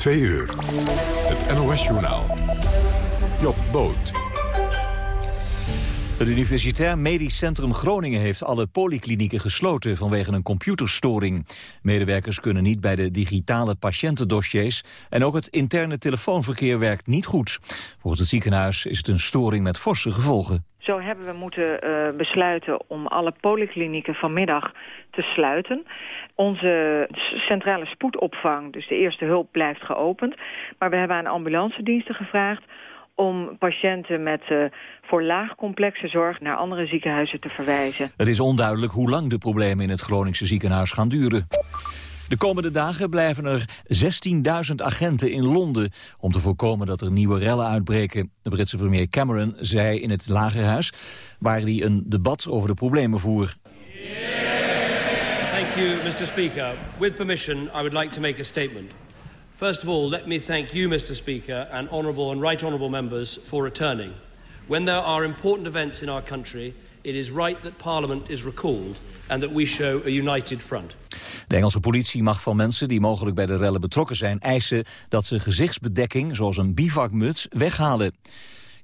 Twee uur. Het NOS-journaal. Job Boot. Het Universitair Medisch Centrum Groningen heeft alle polyklinieken gesloten vanwege een computerstoring. Medewerkers kunnen niet bij de digitale patiëntendossiers en ook het interne telefoonverkeer werkt niet goed. Volgens het ziekenhuis is het een storing met forse gevolgen. Zo hebben we moeten uh, besluiten om alle polyklinieken vanmiddag te sluiten. Onze centrale spoedopvang, dus de eerste hulp, blijft geopend. Maar we hebben aan ambulancediensten gevraagd om patiënten met uh, voor laag complexe zorg naar andere ziekenhuizen te verwijzen. Het is onduidelijk hoe lang de problemen in het Groningse ziekenhuis gaan duren. De komende dagen blijven er 16.000 agenten in Londen... om te voorkomen dat er nieuwe rellen uitbreken. De Britse premier Cameron zei in het Lagerhuis... waar hij een debat over de problemen voer. Thank you, Mr. Speaker. With permission, I would like to make a statement. First of all, let me thank you, Mr. Speaker, and honourable and right honourable members for returning. When there are important events in our country, it is right that Parliament is recalled and that we show a united front. De Engelse politie mag van mensen die mogelijk bij de rellen betrokken zijn eisen dat ze gezichtsbedekking, zoals een bivakmuts, weghalen.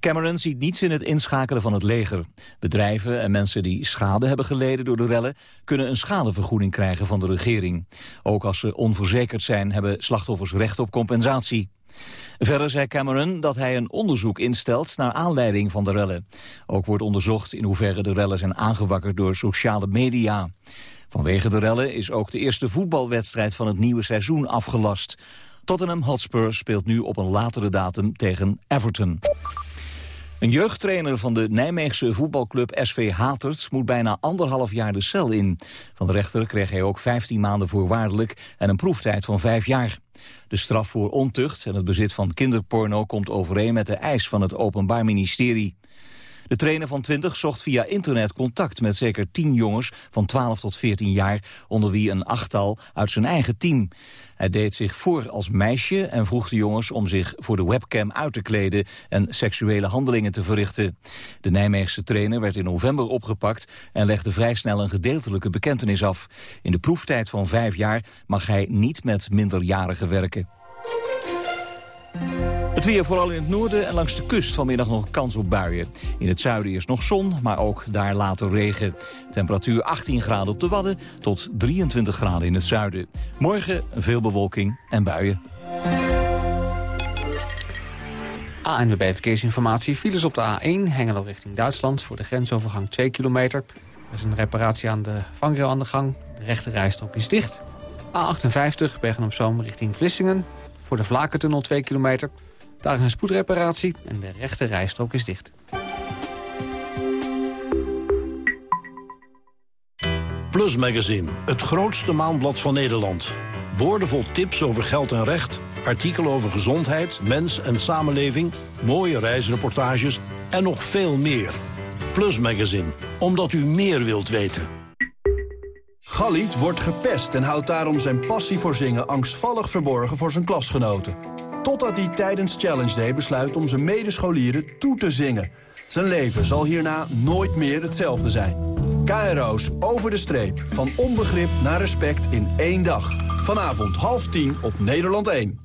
Cameron ziet niets in het inschakelen van het leger. Bedrijven en mensen die schade hebben geleden door de rellen... kunnen een schadevergoeding krijgen van de regering. Ook als ze onverzekerd zijn, hebben slachtoffers recht op compensatie. Verder zei Cameron dat hij een onderzoek instelt naar aanleiding van de rellen. Ook wordt onderzocht in hoeverre de rellen zijn aangewakkerd door sociale media. Vanwege de rellen is ook de eerste voetbalwedstrijd van het nieuwe seizoen afgelast. Tottenham Hotspur speelt nu op een latere datum tegen Everton. Een jeugdtrainer van de Nijmeegse voetbalclub SV Hatert moet bijna anderhalf jaar de cel in. Van de rechter kreeg hij ook 15 maanden voorwaardelijk en een proeftijd van vijf jaar. De straf voor ontucht en het bezit van kinderporno komt overeen met de eis van het Openbaar Ministerie. De trainer van 20 zocht via internet contact met zeker 10 jongens van 12 tot 14 jaar, onder wie een achttal uit zijn eigen team. Hij deed zich voor als meisje en vroeg de jongens om zich voor de webcam uit te kleden en seksuele handelingen te verrichten. De Nijmeegse trainer werd in november opgepakt en legde vrij snel een gedeeltelijke bekentenis af. In de proeftijd van vijf jaar mag hij niet met minderjarigen werken. Het weer vooral in het noorden en langs de kust vanmiddag nog kans op buien. In het zuiden is nog zon, maar ook daar later regen. Temperatuur 18 graden op de Wadden tot 23 graden in het zuiden. Morgen veel bewolking en buien. ANWB Verkeersinformatie. Files op de A1, Hengelo richting Duitsland... voor de grensovergang 2 kilometer. Er is een reparatie aan de vangrail aan de gang. De rechte rijstrook is dicht. A58, Bergen-op-Zoom richting Vlissingen. Voor de Vlakentunnel 2 kilometer. Daar is een spoedreparatie en de rechte rijstrook is dicht. Plus Magazine, het grootste maandblad van Nederland. Boordevol tips over geld en recht, artikelen over gezondheid, mens en samenleving... mooie reisreportages en nog veel meer. Plus Magazine, omdat u meer wilt weten. Galliet wordt gepest en houdt daarom zijn passie voor zingen angstvallig verborgen voor zijn klasgenoten. Totdat hij tijdens Challenge Day besluit om zijn medescholieren toe te zingen. Zijn leven zal hierna nooit meer hetzelfde zijn. KRO's Over de Streep. Van onbegrip naar respect in één dag. Vanavond half tien op Nederland 1.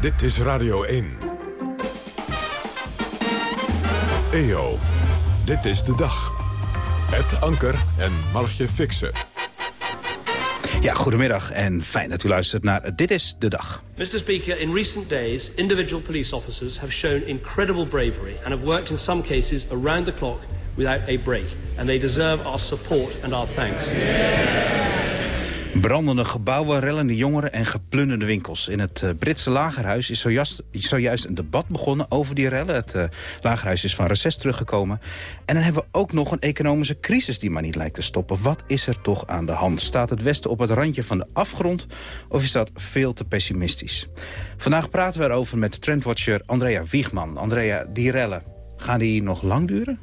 Dit is Radio 1. EO, dit is de dag. Het Anker en Margje Fixen. Ja, goedemiddag en fijn dat u luistert naar Dit is de Dag. Mr. Speaker, in recent days, individual police officers have shown incredible bravery and have worked in some cases around the clock without a break. And they deserve our support and our thanks. Brandende gebouwen, rellende jongeren en geplunderde winkels. In het uh, Britse lagerhuis is zojuist, zojuist, een debat begonnen over die rellen. Het uh, lagerhuis is van reces teruggekomen. En dan hebben we ook nog een economische crisis die maar niet lijkt te stoppen. Wat is er toch aan de hand? Staat het Westen op het randje van de afgrond of is dat veel te pessimistisch? Vandaag praten we erover met trendwatcher Andrea Wiegman. Andrea, die rellen, gaan die nog lang duren?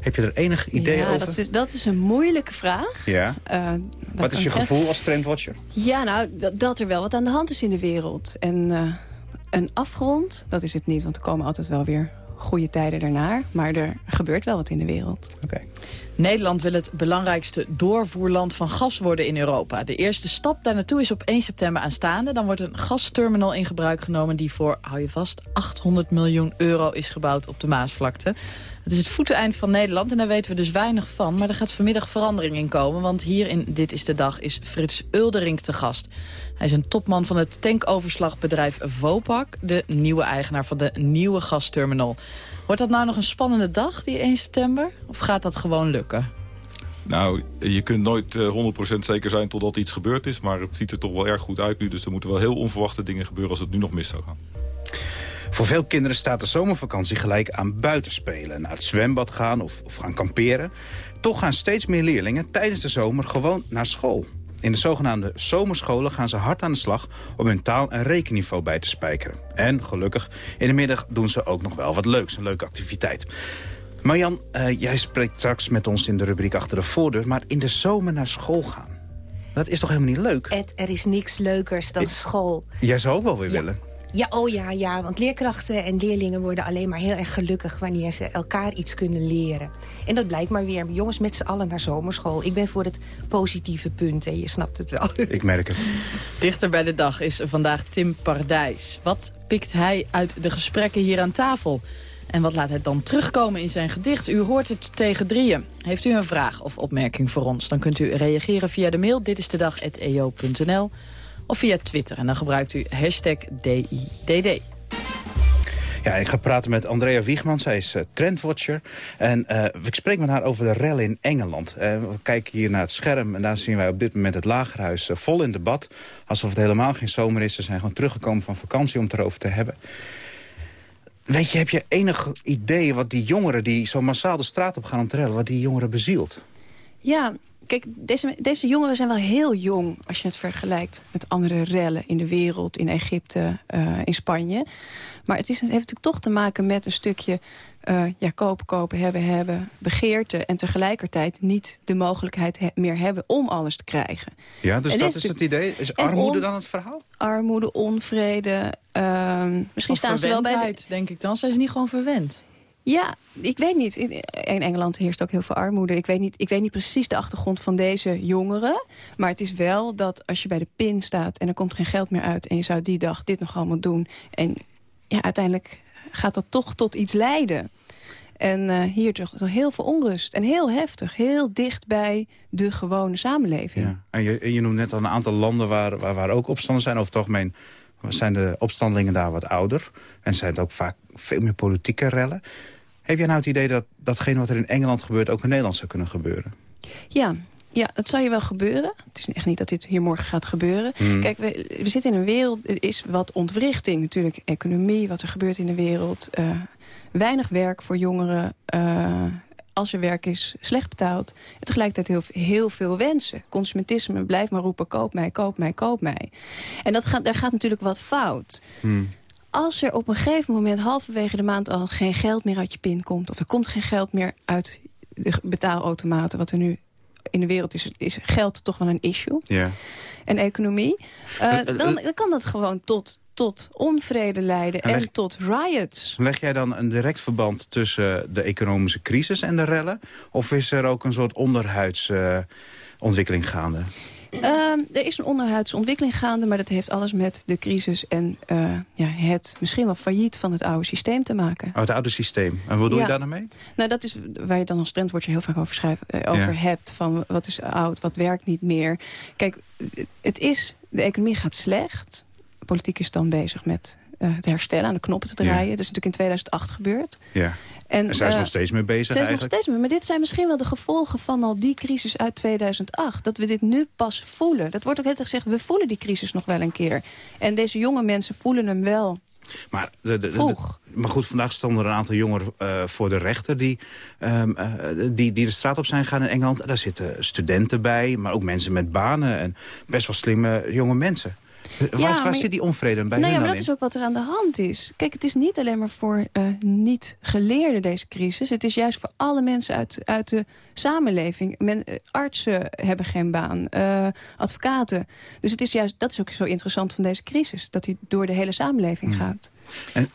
Heb je er enig idee ja, over? Dat is, dat is een moeilijke vraag. Ja. Uh, wat is je gevoel als trendwatcher? Ja, nou, dat, dat, er wel wat aan de hand is in de wereld. En uh, een afgrond, dat is het niet, want er komen altijd wel weer goede tijden daarnaar. Maar er gebeurt wel wat in de wereld. Oké. Nederland wil het belangrijkste doorvoerland van gas worden in Europa. De eerste stap daar naartoe is op 1 september aanstaande. Dan wordt een gasterminal in gebruik genomen die voor, hou je vast, 800 miljoen euro is gebouwd op de Maasvlakte. Het is het voeteneind van Nederland en daar weten we dus weinig van. Maar er gaat vanmiddag verandering in komen. Want hier in Dit is de Dag is Frits Uldering te gast. Hij is een topman van het tankoverslagbedrijf Vopak. De nieuwe eigenaar van de nieuwe gasterminal. Wordt dat nou nog een spannende dag, die 1 september? Of gaat dat gewoon lukken? Nou, je kunt nooit 100% eh, zeker zijn totdat iets gebeurd is. Maar het ziet er toch wel erg goed uit nu. Dus er moeten wel heel onverwachte dingen gebeuren als het nu nog mis zou gaan. Voor veel kinderen staat de zomervakantie gelijk aan buitenspelen. Naar het zwembad gaan of, of gaan kamperen. Toch gaan steeds meer leerlingen tijdens de zomer gewoon naar school. In de zogenaamde zomerscholen gaan ze hard aan de slag om hun taal- en rekenniveau bij te spijkeren. En gelukkig, in de middag doen ze ook nog wel wat leuks, een leuke activiteit. Marjan, uh, jij spreekt straks met ons in de rubriek Achter de Voordeur... maar in de zomer naar school gaan, dat is toch helemaal niet leuk? Ed, er is niks leukers dan school. Jij zou ook wel weer willen. Ja, oh ja, ja, want leerkrachten en leerlingen worden alleen maar heel erg gelukkig... wanneer ze elkaar iets kunnen leren. En dat blijkt maar weer. Jongens met z'n allen naar zomerschool. Ik ben voor het positieve punt en je snapt het wel. Ik merk het. Dichter bij de dag is vandaag Tim Pardijs. Wat pikt hij uit de gesprekken hier aan tafel? En wat laat hij dan terugkomen in zijn gedicht? U hoort het tegen drieën. Heeft u een vraag of opmerking voor ons? Dan kunt u reageren via de mail Dit is de dag@eo.nl of via Twitter. En dan gebruikt u hashtag DIDD. Ja, ik ga praten met Andrea Wiegman. Zij is uh, trendwatcher. En uh, ik spreek met haar over de rellen in Engeland. Uh, we kijken hier naar het scherm en daar zien wij op dit moment het lagerhuis vol in debat. Alsof het helemaal geen zomer is. Ze zijn gewoon teruggekomen van vakantie om het erover te hebben. Weet je, heb je enig idee wat die jongeren die zo massaal de straat op gaan om te rellen... wat die jongeren bezielt? Ja, kijk, deze, deze jongeren zijn wel heel jong... als je het vergelijkt met andere rellen in de wereld, in Egypte, uh, in Spanje. Maar het, is, het heeft natuurlijk toch te maken met een stukje... Uh, ja, kopen, kopen, hebben, hebben, begeerte... en tegelijkertijd niet de mogelijkheid he meer hebben om alles te krijgen. Ja, dus en dat is het idee. Is armoede dan het verhaal? Armoede, onvrede. Uh, misschien of staan ze wel bij... De... denk ik dan. Zijn ze niet gewoon verwend? Ja, ik weet niet. In Engeland heerst ook heel veel armoede. Ik weet, niet, ik weet niet precies de achtergrond van deze jongeren. Maar het is wel dat als je bij de pin staat... en er komt geen geld meer uit... en je zou die dag dit nog allemaal doen... en ja, uiteindelijk gaat dat toch tot iets leiden. En uh, hier toch heel veel onrust. En heel heftig. Heel dicht bij de gewone samenleving. Ja. En je, je noemt net al een aantal landen waar, waar, waar ook opstanden zijn. Over het algemeen zijn de opstandelingen daar wat ouder. En zijn het ook vaak veel meer politieke rellen. Heb jij nou het idee dat datgene wat er in Engeland gebeurt... ook in Nederland zou kunnen gebeuren? Ja, ja, dat zou je wel gebeuren. Het is echt niet dat dit hier morgen gaat gebeuren. Hmm. Kijk, we, we, zitten in een wereld, er is wat ontwrichting. Natuurlijk economie, wat er gebeurt in de wereld. Uh, weinig werk voor jongeren. Uh, als er werk is, slecht betaald. En tegelijkertijd heel, heel veel wensen. Consumentisme, blijf maar roepen, koop mij, koop mij, koop mij. En dat gaat, daar gaat natuurlijk wat fout. Hmm als er op een gegeven moment halverwege de maand al geen geld meer uit je pin komt... of er komt geen geld meer uit de betaalautomaten... wat er nu in de wereld is, is geld toch wel een issue. Ja. En economie. Uh, dan, dan, kan dat gewoon tot, tot onvrede leiden en, en, tot riots. Leg jij dan een direct verband tussen de economische crisis en de rellen? Of is er ook een soort onderhuidsontwikkeling uh, ontwikkeling gaande? Uh, er is een onderhuidse ontwikkeling gaande, maar dat heeft alles met de crisis en uh, ja, het misschien wel failliet van het oude systeem te maken. Oh, het oude systeem. En wat doe ja. je daar dan mee? Nou, dat is waar je dan als trendwatcher heel vaak over, schrijft, uh, over ja. hebt. Van wat is oud, wat werkt niet meer. Kijk, het is, de economie gaat slecht. Politiek is dan bezig met uh, het herstellen, aan de knoppen te draaien. Ja. Dat is natuurlijk in 2008 gebeurd. Ja. En, en zijn ze uh, nog steeds mee bezig zijn nog steeds mee, maar dit zijn misschien wel de gevolgen van al die crisis uit 2008. Dat we dit nu pas voelen. Dat wordt ook heel gezegd, we voelen die crisis nog wel een keer. En deze jonge mensen voelen hem wel maar, de, de, de, maar goed, vandaag stonden er een aantal jongeren uh, voor de rechter... Die, um, uh, die, die de straat op zijn gegaan in Engeland. Daar zitten studenten bij, maar ook mensen met banen... en best wel slimme jonge mensen. Ja, waar, zit die onvrede bij nou ja, maar dat is ook wat er aan de hand is. Kijk, het is niet alleen maar voor uh, niet-geleerden deze crisis. Het is juist voor alle mensen uit, uit de samenleving. Men, uh, artsen hebben geen baan, uh, advocaten. Dus het is juist, dat is ook zo interessant van deze crisis. Dat die door de hele samenleving hmm. gaat. En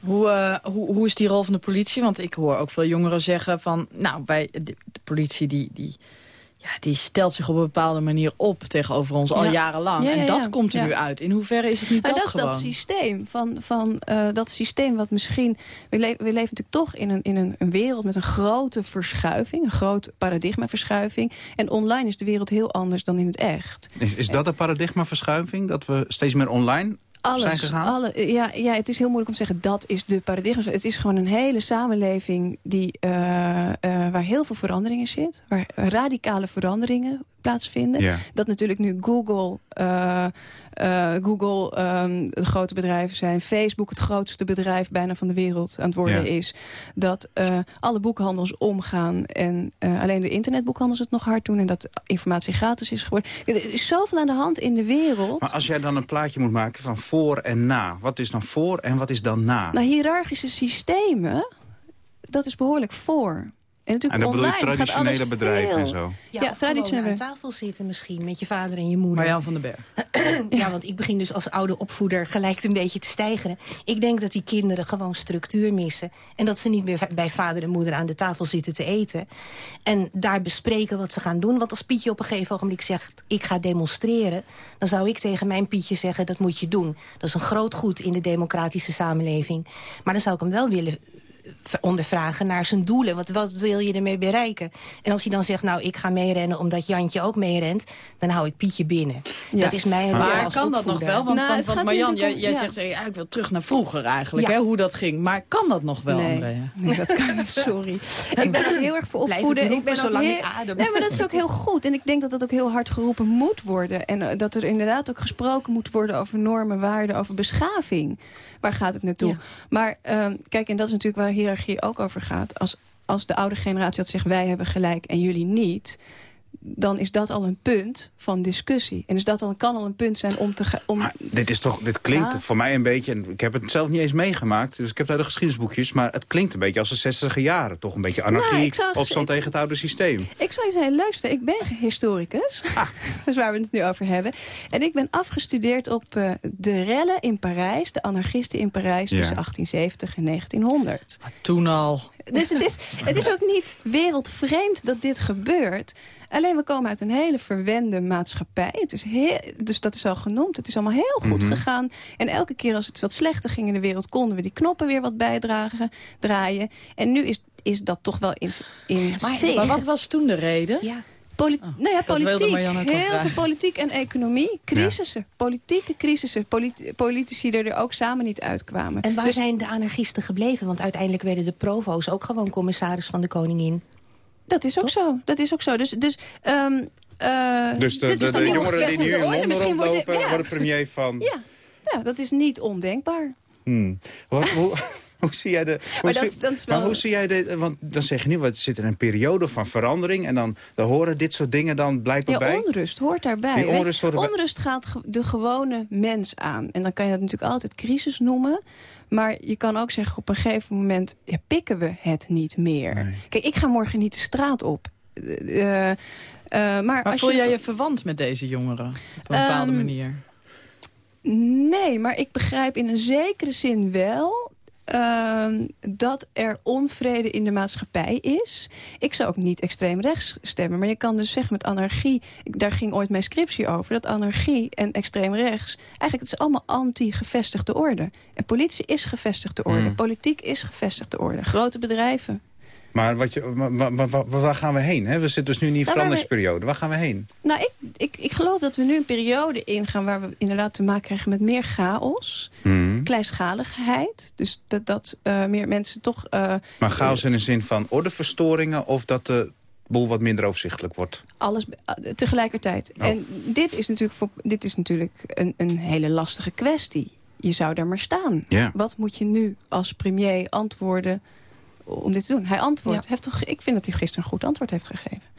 Hoe, uh, hoe, hoe is die rol van de politie? Want ik hoor ook veel jongeren zeggen van... nou, bij de, de politie die, die, ja, die stelt zich op een bepaalde manier op tegenover ons al jarenlang. Ja, ja, en dat ja. komt er Ja. nu uit. In hoeverre is het niet Maar dat, dat is gewoon? dat systeem. Van, van, eh, dat systeem wat misschien... We, le- we leven natuurlijk toch in, een, in een, een wereld met een grote verschuiving. Een groot paradigmaverschuiving. En online is de wereld heel anders dan in het echt. Is, is dat een paradigmaverschuiving? Dat we steeds meer online zijn Alles, gegaan? alle, ja, ja, het is heel moeilijk om te zeggen dat is de paradigma. Het is gewoon een hele samenleving die, eh, eh, waar heel veel veranderingen zit. Waar radicale veranderingen plaatsvinden. Ja. Dat natuurlijk nu Google, eh, eh, Google ehm, de grote bedrijven zijn. Facebook het grootste bedrijf bijna van de wereld aan het worden Ja. is. Dat eh, alle boekhandels omgaan en eh, alleen de internetboekhandels het nog hard doen. En dat informatie gratis is geworden. Er is zoveel aan de hand in de wereld. Maar als jij dan een plaatje moet maken van voor en na. Wat is dan voor en wat is dan na? Nou, hiërarchische systemen, dat is behoorlijk voor. En, natuurlijk en dan bedoel je traditionele alles bedrijven veel. en zo. Ja, Ja, traditionele- aan tafel zitten misschien met je vader en je moeder. Marjan van den Berg. ja, want ik begin dus als oude opvoeder gelijk een beetje te stijgeren. Ik denk dat die kinderen gewoon structuur missen. En dat ze niet meer bij vader en moeder aan de tafel zitten te eten. En daar bespreken wat ze gaan doen. Want als Pietje op een gegeven ogenblik zegt... ik ga demonstreren, dan zou ik tegen mijn Pietje zeggen... dat moet je doen. Dat is een groot goed in de democratische samenleving. Maar dan zou ik hem wel willen ondervragen naar zijn doelen. Wat, wat wil je ermee bereiken? En als hij dan zegt, nou, ik ga meerennen omdat Jantje ook meerent... dan hou ik Pietje binnen. Ja. Dat is mijn rol Maar als kan dat nog wel? Want, Nou, want, Marjan, jij, om- jij ja. zegt, ja, ik wil terug naar vroeger eigenlijk, Ja. hè, hoe dat ging. Maar kan dat nog wel, Nee. Andrea? Nee, dat kan niet, sorry. ik ben ook heel erg voor Blijf opvoeden. Ik ben zolang heel- ik adem. Nee, maar dat is ook heel goed. En ik denk dat dat ook heel hard geroepen moet worden. En eh, dat er inderdaad ook gesproken moet worden over normen, waarden, over beschaving. Waar gaat het naartoe? Ja. Maar ehm, kijk, en dat is natuurlijk waar hiërarchie ook over gaat. Als, als de oude generatie had zegt, wij hebben gelijk en jullie niet dan is dat al een punt van discussie. En dus dat dan, kan al een punt zijn om te gaan... Om... Maar dit, is toch, dit klinkt Ja. voor mij een beetje... en ik heb het zelf niet eens meegemaakt, dus ik heb daar de geschiedenisboekjes... maar het klinkt een beetje als de 60 jaren. Toch een beetje anarchie, Nou, zou- opstand tegen het oude systeem. Ik zal je zeggen, leukste. Ik ben historicus. Ah. Dat is waar we het nu over hebben. En ik ben afgestudeerd op eh, de rellen in Parijs. De anarchisten in Parijs Ja. tussen 1870 en 1900. Toen al. Dus het is, het is ook niet wereldvreemd dat dit gebeurt. Alleen we komen uit een hele verwende maatschappij. Het is heel, dus dat is al genoemd. Het is allemaal heel goed Mhm. gegaan. En elke keer als het wat slechter ging in de wereld... konden we die knoppen weer wat bijdragen, draaien. En nu is, is dat toch wel in, in zicht. Maar wat was toen de reden? Ja. Poli- nou ja, politiek. Heel veel politiek en economie. Crisissen. Politieke crisissen. Polit- politici er ook samen niet uitkwamen. En waar Dus- zijn de anarchisten gebleven? Want uiteindelijk werden de provo's ook gewoon commissaris van de koningin. Dat is ook zo. Dat is ook zo. Dus, dus, ehm, eh, Dus de, de, jongeren die nu in orde. Londen Misschien wordt rondlopen... ja. worden premier van... Ja. ja, dat is niet ondenkbaar. Hmm. Wat, hoe, hoe zie jij de... Hoe Maar dat zie- is- dat is maar wel- hoe zie jij de... Want dan zeg je nu, wat zit er een periode van verandering... en dan, dan horen dit soort dingen dan blijkbaar Ja, bij... onrust hoort daarbij. Die onrust hoort erbij. onrust gaat de gewone mens aan. En dan kan je dat natuurlijk altijd crisis noemen. Maar je kan ook zeggen, op een gegeven moment ja, pikken we het niet meer. Kijk, ik ga morgen niet de straat op. Eh, eh, maar Maar als voel je jij je verwant met deze jongeren? Op een bepaalde Ehm, manier? Nee, maar ik begrijp in een zekere zin wel... ehm, dat er onvrede in de maatschappij is. Ik zou ook niet extreem rechts stemmen. Maar je kan dus zeggen met anarchie... daar ging ooit mijn scriptie over... dat anarchie en extreem rechts... eigenlijk het is allemaal anti-gevestigde orde. En politie is gevestigde orde. Hmm. Politiek is gevestigde orde. Grote bedrijven. Maar, wat je, maar, maar- maar- waar, gaan we heen? Hè? We zitten dus nu in die Nou, veranderingsperiode. Waar gaan we heen? Nou, ik, ik, ik geloof dat we nu een periode ingaan... waar we inderdaad te maken krijgen met meer chaos... Hmm. kleinschaligheid. Dus dat, dat eh, meer mensen toch... eh, Maar chaos in de zin van ordeverstoringen... of dat de boel wat minder overzichtelijk wordt? alles eh, tegelijkertijd. Oh. En dit is natuurlijk, voor, dit is natuurlijk een, een hele lastige kwestie. Je zou daar maar staan. Wat moet je nu als premier antwoorden om dit te doen? Hij antwoordt. Ja. Heeft toch, ik vind dat hij gisteren een goed antwoord heeft gegeven.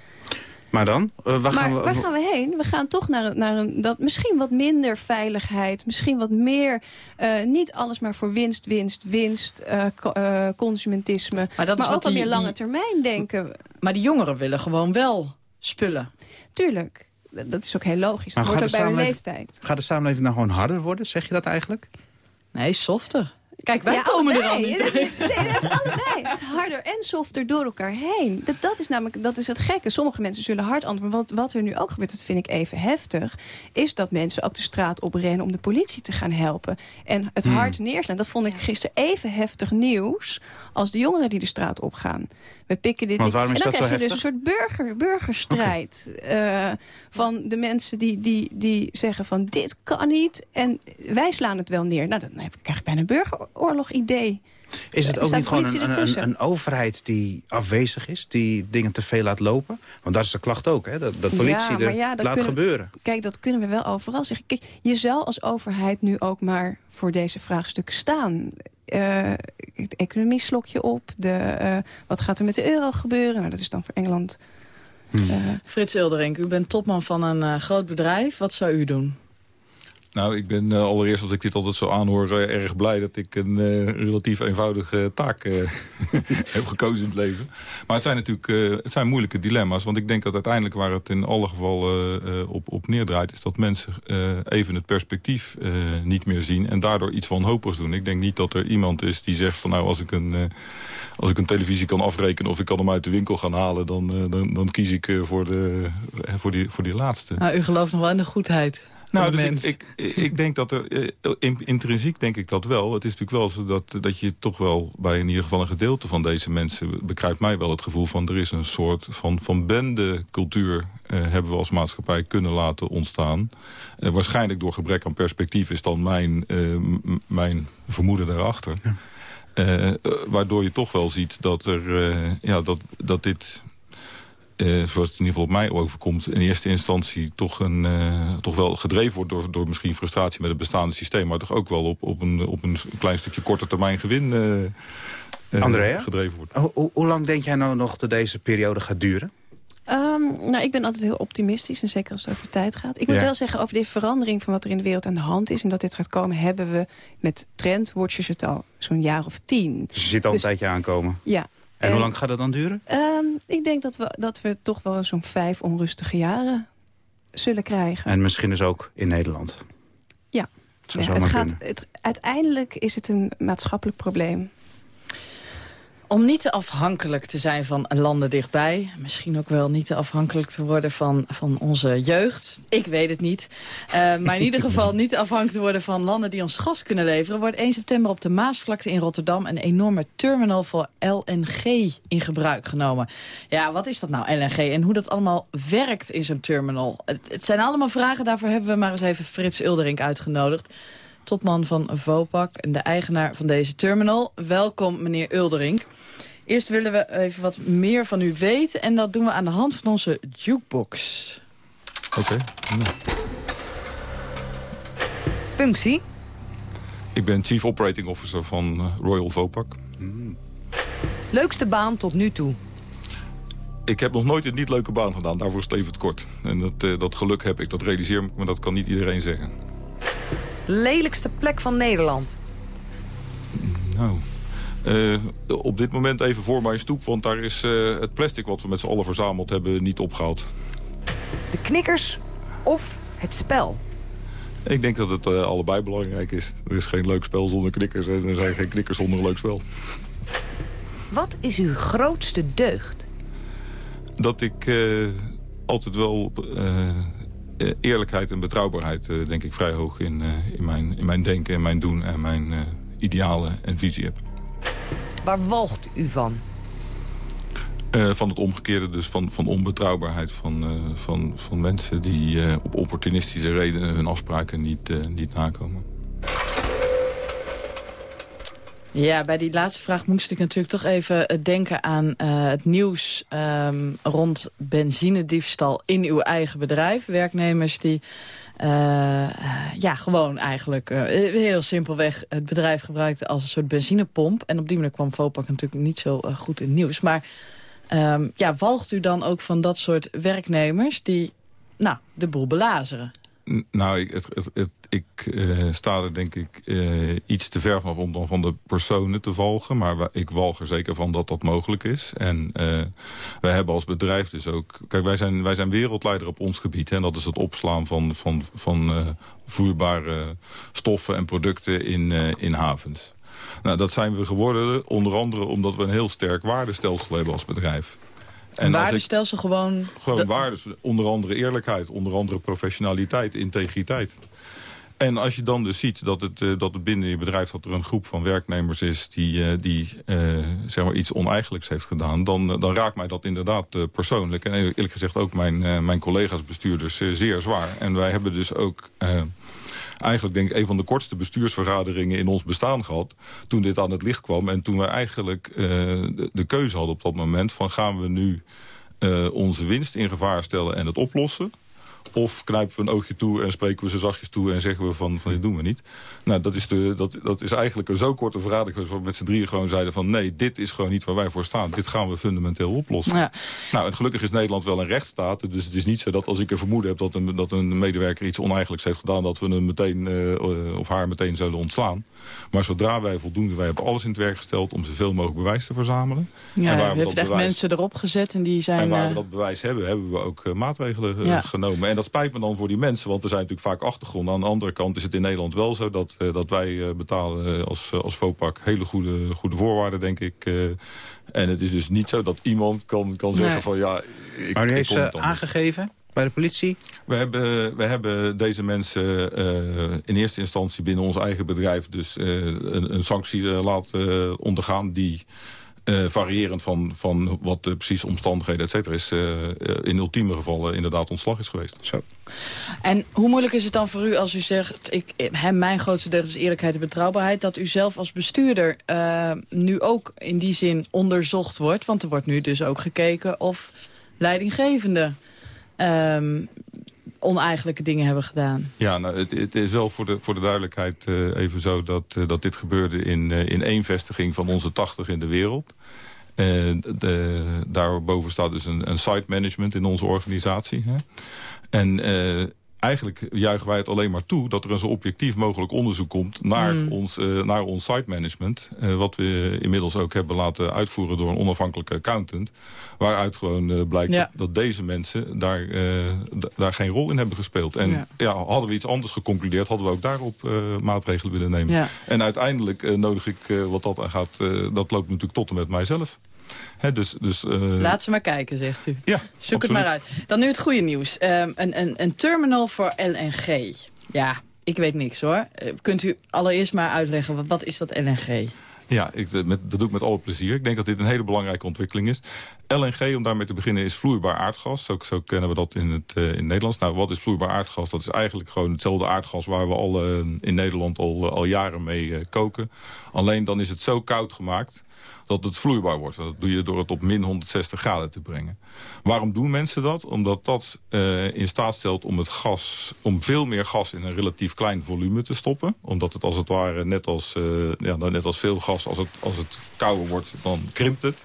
Maar dan? Eh, waar maar gaan we, waar gaan we heen? We gaan toch naar, een- naar een, dat, misschien wat minder veiligheid. Misschien wat meer, eh, niet alles maar voor winst, winst, winst, eh, co- eh, consumentisme. Maar dat is ook wat meer lange termijn denken. Maar die jongeren willen gewoon wel spullen. Tuurlijk, dat is ook heel logisch. Maar Dat hoort ook bij hun leeftijd. Gaat de samenleving nou gewoon harder worden? Zeg je dat eigenlijk? Nee, softer. Kijk, wij komen er al niet. Nee, dat is allebei. Het is harder en softer door elkaar heen. Dat, dat is namelijk dat is het gekke. Sommige mensen zullen hard antwoorden. Wat, wat er nu ook gebeurt, dat vind ik even heftig... is dat mensen ook de straat oprennen om de politie te gaan helpen. En het Hmm. hard neerslaan. Dat vond ik gisteren even heftig nieuws... als de jongeren die de straat opgaan. We pikken dit Want niet. waarom is en dan dat zo krijg je dus een soort burger, burgerstrijd. eh, van de mensen die, die, die zeggen van dit kan niet. En wij slaan het wel neer. Nou, dan heb ik eigenlijk bijna een burgeroorlog-idee. Is het Er ook staat niet gewoon een, een, overheid die afwezig is? Die dingen te veel laat lopen? Want dat is de klacht ook, hè? Dat, dat politie Ja, maar er ja, dat laat kunnen- gebeuren. Kijk, dat kunnen we wel overal zeggen. Kijk, je zou als overheid nu ook maar voor deze vraagstukken staan. Eh, het economie slok je op. De, eh, wat gaat er met de euro gebeuren? Nou, dat is dan voor Engeland... Hmm. eh, Frits Ilderink, u bent topman van een eh, groot bedrijf. Wat zou u doen? Nou, ik ben eh, allereerst, als ik dit altijd zo aanhoor, eh, erg blij dat ik een eh, relatief eenvoudige taak heb gekozen in het leven. Maar het zijn natuurlijk het zijn moeilijke dilemma's. Want ik denk dat uiteindelijk waar het in alle gevallen op, op neerdraait... is dat mensen even het perspectief niet meer zien en daardoor iets wanhopigs doen. Ik denk niet dat er iemand is die zegt van nou, als ik een... als ik een televisie kan afrekenen of ik kan hem uit de winkel gaan halen... dan, dan, dan kies ik voor, de, voor, die, voor die laatste. Nou, u gelooft nog wel in de goedheid Nou, de dus mens. ik, ik, ik denk dat er, eh, in- intrinsiek denk ik dat wel. Het is natuurlijk wel zo dat, dat je toch wel bij in ieder geval een gedeelte van deze mensen... bekruipt mij wel het gevoel van er is een soort van, van bendecultuur... eh, hebben we als maatschappij kunnen laten ontstaan. Eh, waarschijnlijk door gebrek aan perspectief is dan mijn, eh, mijn vermoeden daarachter. Eh, eh, waardoor je toch wel ziet dat, er, eh, ja, dat, dat dit eh, zoals het in ieder geval op mij overkomt... in eerste instantie toch, een, eh, toch wel gedreven wordt... Door, door misschien frustratie met het bestaande systeem... maar toch ook wel op, op, een, op een klein stukje korte termijn gewin eh, eh, Andrea? gedreven wordt. Ho- ho- hoe lang denk jij nou nog dat deze periode gaat duren? Ehm, nou, ik ben altijd heel optimistisch, en zeker als het over tijd gaat. Ik moet Ja. wel zeggen, over de verandering van wat er in de wereld aan de hand is... en dat dit gaat komen, hebben we met trendwatchers het al zo'n jaar of tien. Dus je ziet al een Dus- tijdje aankomen. Ja. En, hoe lang gaat dat dan duren? Ehm, ik denk dat we, dat we toch wel zo'n vijf onrustige jaren zullen krijgen. En misschien dus ook in Nederland. Ja. Ja, het gaat, het, uiteindelijk is het een maatschappelijk probleem. Om niet te afhankelijk te zijn van landen dichtbij. Misschien ook wel niet te afhankelijk te worden van, van onze jeugd. Ik weet het niet. Eh, maar in ieder geval niet te afhankelijk te worden van landen die ons gas kunnen leveren. Wordt 1 september op de Maasvlakte in Rotterdam een enorme terminal voor LNG in gebruik genomen. Ja, wat is dat nou LNG en hoe dat allemaal werkt in zo'n terminal? Het, het zijn allemaal vragen, daarvoor hebben we maar eens even Frits Ilderink uitgenodigd topman van Vopak en de eigenaar van deze terminal. Welkom, meneer Ulderink. Eerst willen we even wat meer van u weten... en dat doen we aan de hand van onze jukebox. Oké. Nou, Functie? Ik ben Chief Operating Officer van eh, Royal Vopak. Leukste baan tot nu toe? Ik heb nog nooit een niet leuke baan gedaan. Daarvoor is het even te kort. En dat, eh, dat geluk heb ik, dat realiseer ik, maar dat kan niet iedereen zeggen. Lelijkste plek van Nederland? Nou, eh, op dit moment even voor mijn stoep... want daar is eh, het plastic wat we met z'n allen verzameld hebben niet opgehaald. De knikkers of het spel? Ik denk dat het eh, allebei belangrijk is. Er is geen leuk spel zonder knikkers en er zijn geen knikkers zonder een leuk spel. Wat is uw grootste deugd? Dat ik altijd wel eerlijkheid en betrouwbaarheid... eh, denk ik vrij hoog in, eh, in, mijn, in mijn denken en mijn doen... en mijn eh, idealen en visie heb. Waar walgt u van? Eh, van het omgekeerde, dus van, van onbetrouwbaarheid van, eh, van, van mensen... die eh, op opportunistische redenen hun afspraken niet, eh, niet nakomen. Ja, bij die laatste vraag moest ik natuurlijk toch even eh, denken aan eh, het nieuws ehm, rond benzinediefstal in uw eigen bedrijf. Werknemers die eh, ja, gewoon eigenlijk heel simpelweg het bedrijf gebruikten als een soort benzinepomp. En op die manier kwam Vopak natuurlijk niet zo goed in het nieuws. Maar ehm, ja, walgt u dan ook van dat soort werknemers die nou, de boel belazeren? Nou, ik, het, het, ik eh, sta er denk ik eh, iets te ver van om dan van de personen te volgen. Maar ik walg er zeker van dat dat mogelijk is. En eh, wij hebben als bedrijf dus ook... Kijk, wij zijn, wij zijn wereldleider op ons gebied. Hè, en dat is het opslaan van, van, van vloeibare stoffen en producten in, in havens. Nou, dat zijn we geworden onder andere omdat we een heel sterk waardestelsel hebben als bedrijf. Een waardestelsel gewoon... Gewoon waardes, onder andere eerlijkheid, onder andere professionaliteit, integriteit. En als je dan dus ziet dat het, uh, dat het binnen je bedrijf... dat er een groep van werknemers is die, uh, die uh, zeg maar iets oneigenlijks heeft gedaan... dan, dan raakt mij dat inderdaad persoonlijk. En eerlijk gezegd ook mijn, mijn collega's bestuurders zeer zwaar. En wij hebben dus ook eigenlijk denk ik een van de kortste bestuursvergaderingen in ons bestaan gehad. Toen dit aan het licht kwam. En toen we eigenlijk de, de, keuze hadden op dat moment van gaan we nu onze winst in gevaar stellen en het oplossen. Of knijpen we een oogje toe en spreken we ze zachtjes toe... en zeggen we van, van dit doen we niet. Nou, dat is, de, dat, dat is eigenlijk een zo korte vergadering... waar we met z'n drieën gewoon zeiden van... nee, dit is gewoon niet waar wij voor staan. Dit gaan we fundamenteel oplossen. Ja. Nou, en gelukkig is Nederland wel een rechtsstaat. Dus het is niet zo dat als ik een vermoeden heb... dat een, dat een medewerker iets oneigenlijks heeft gedaan... dat we hem meteen, uh, of haar meteen zullen ontslaan. Maar zodra wij voldoende... wij hebben alles in het werk gesteld om zoveel mogelijk bewijs te verzamelen. Ja, en waar we heeft echt mensen erop gezet en die zijn... En waar we dat bewijs hebben, hebben we ook maatregelen genomen. En dat spijt me dan voor die mensen, want er zijn natuurlijk vaak achtergronden. Aan de andere kant is het in Nederland wel zo dat, uh, dat wij uh, betalen als, als hele goede, goede voorwaarden, denk ik. Uh, en het is dus niet zo dat iemand kan, kan zeggen nee. van ja... Ik, maar u heeft ze aangegeven? Bij de politie? We hebben, we hebben deze mensen uh, in eerste instantie binnen ons eigen bedrijf... dus uh, een, een, sanctie uh, laten ondergaan die... variërend van, van wat de precieze omstandigheden, et cetera, is in ultieme gevallen inderdaad ontslag is geweest. Zo. En hoe moeilijk is het dan voor u als u zegt... Ik, hem, mijn grootste deugd is eerlijkheid en betrouwbaarheid... dat u zelf als bestuurder nu ook in die zin onderzocht wordt? Want er wordt nu dus ook gekeken of leidinggevende um, oneigenlijke dingen hebben gedaan. Ja, nou, het, het, is wel voor de, voor de duidelijkheid uh, even zo dat, uh, dat dit gebeurde in, uh, in één vestiging van onze 80 in de wereld. De, daarboven staat dus een, een site management in onze organisatie. Hè. En eigenlijk juichen wij het alleen maar toe... dat er een zo objectief mogelijk onderzoek komt naar, mm. ons, uh, naar ons site management. Uh, wat we inmiddels ook hebben laten uitvoeren door een onafhankelijke accountant. Waaruit gewoon uh, blijkt ja. dat, deze mensen daar, daar geen rol in hebben gespeeld. En ja. ja. hadden we iets anders geconcludeerd... hadden we ook daarop maatregelen willen nemen. Ja. En uiteindelijk nodig ik wat dat aan gaat... dat loopt natuurlijk tot en met mijzelf. He, dus, dus, uh... Laat ze maar kijken, zegt u. Ja, Zoek het maar uit. Dan nu het goede nieuws. Um, een, een, een terminal voor LNG. Ja, ik weet niks hoor. Uh, kunt u allereerst maar uitleggen, wat, wat is dat LNG? Ja, ik, met, dat doe ik met alle plezier. Ik denk dat dit een hele belangrijke ontwikkeling is. LNG, om daarmee te beginnen, is vloeibaar aardgas. Zo, zo kennen we dat in het, uh, in het Nederlands. Nou, wat is vloeibaar aardgas? Dat is eigenlijk gewoon hetzelfde aardgas... waar we al uh, in Nederland al, al jaren mee koken. Alleen dan is het zo koud gemaakt dat het vloeibaar wordt. Dat doe je door het op min 160 graden te brengen. Waarom doen mensen dat? Omdat dat uh, in staat stelt om het gas, om veel meer gas in een relatief klein volume te stoppen. Omdat het als het ware net als, uh, ja, net als veel gas, als het, als het kouder wordt, dan krimpt het.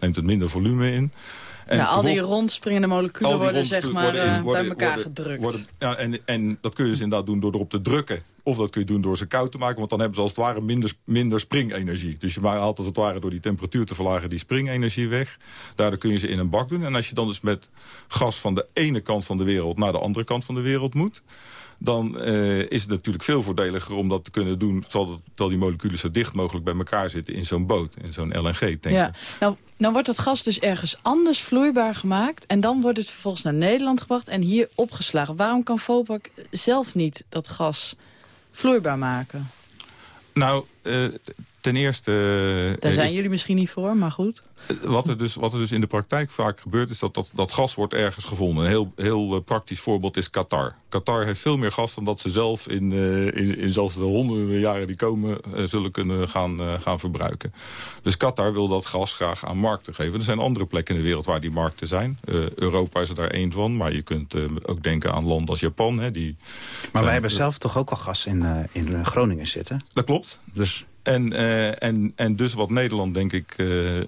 Neemt het minder volume in. En ja, al die rondspringende moleculen worden zeg maar worden in, worden, bij elkaar gedrukt. Worden, ja, en, en dat kun je dus inderdaad doen door erop te drukken. Of dat kun je doen door ze koud te maken, want dan hebben ze als het ware minder, minder springenergie. Dus je haalt als het ware door die temperatuur te verlagen die springenergie weg. Daardoor kun je ze in een bak doen. En als je dan dus met gas van de ene kant van de wereld naar de andere kant van de wereld moet dan uh, is het natuurlijk veel voordeliger om dat te kunnen doen... terwijl die moleculen zo dicht mogelijk bij elkaar zitten in zo'n boot, in zo'n LNG-tanker. Ja. Nou, nou wordt dat gas dus ergens anders vloeibaar gemaakt... en dan wordt het vervolgens naar Nederland gebracht en hier opgeslagen. Waarom kan Vopak zelf niet dat gas vloeibaar maken? Nou, uh, ten eerste... Daar zijn jullie misschien niet voor, maar goed. Wat er, dus, wat er dus in de praktijk vaak gebeurt... is dat dat, dat gas wordt ergens gevonden. Een heel, heel uh, praktisch voorbeeld is Qatar. Qatar heeft veel meer gas dan dat ze zelf in, in, in zelfs de honderden jaren die komen... Zullen kunnen gaan, gaan verbruiken. Dus Qatar wil dat gas graag aan markten geven. Er zijn andere plekken in de wereld waar die markten zijn. Europa is er daar één van. Maar je kunt ook denken aan landen als Japan. Hè, die maar wij hebben zelf toch ook al gas in, in Groningen zitten? Dat klopt. Dus en, uh, en, en dus wat Nederland denk ik uh, uh,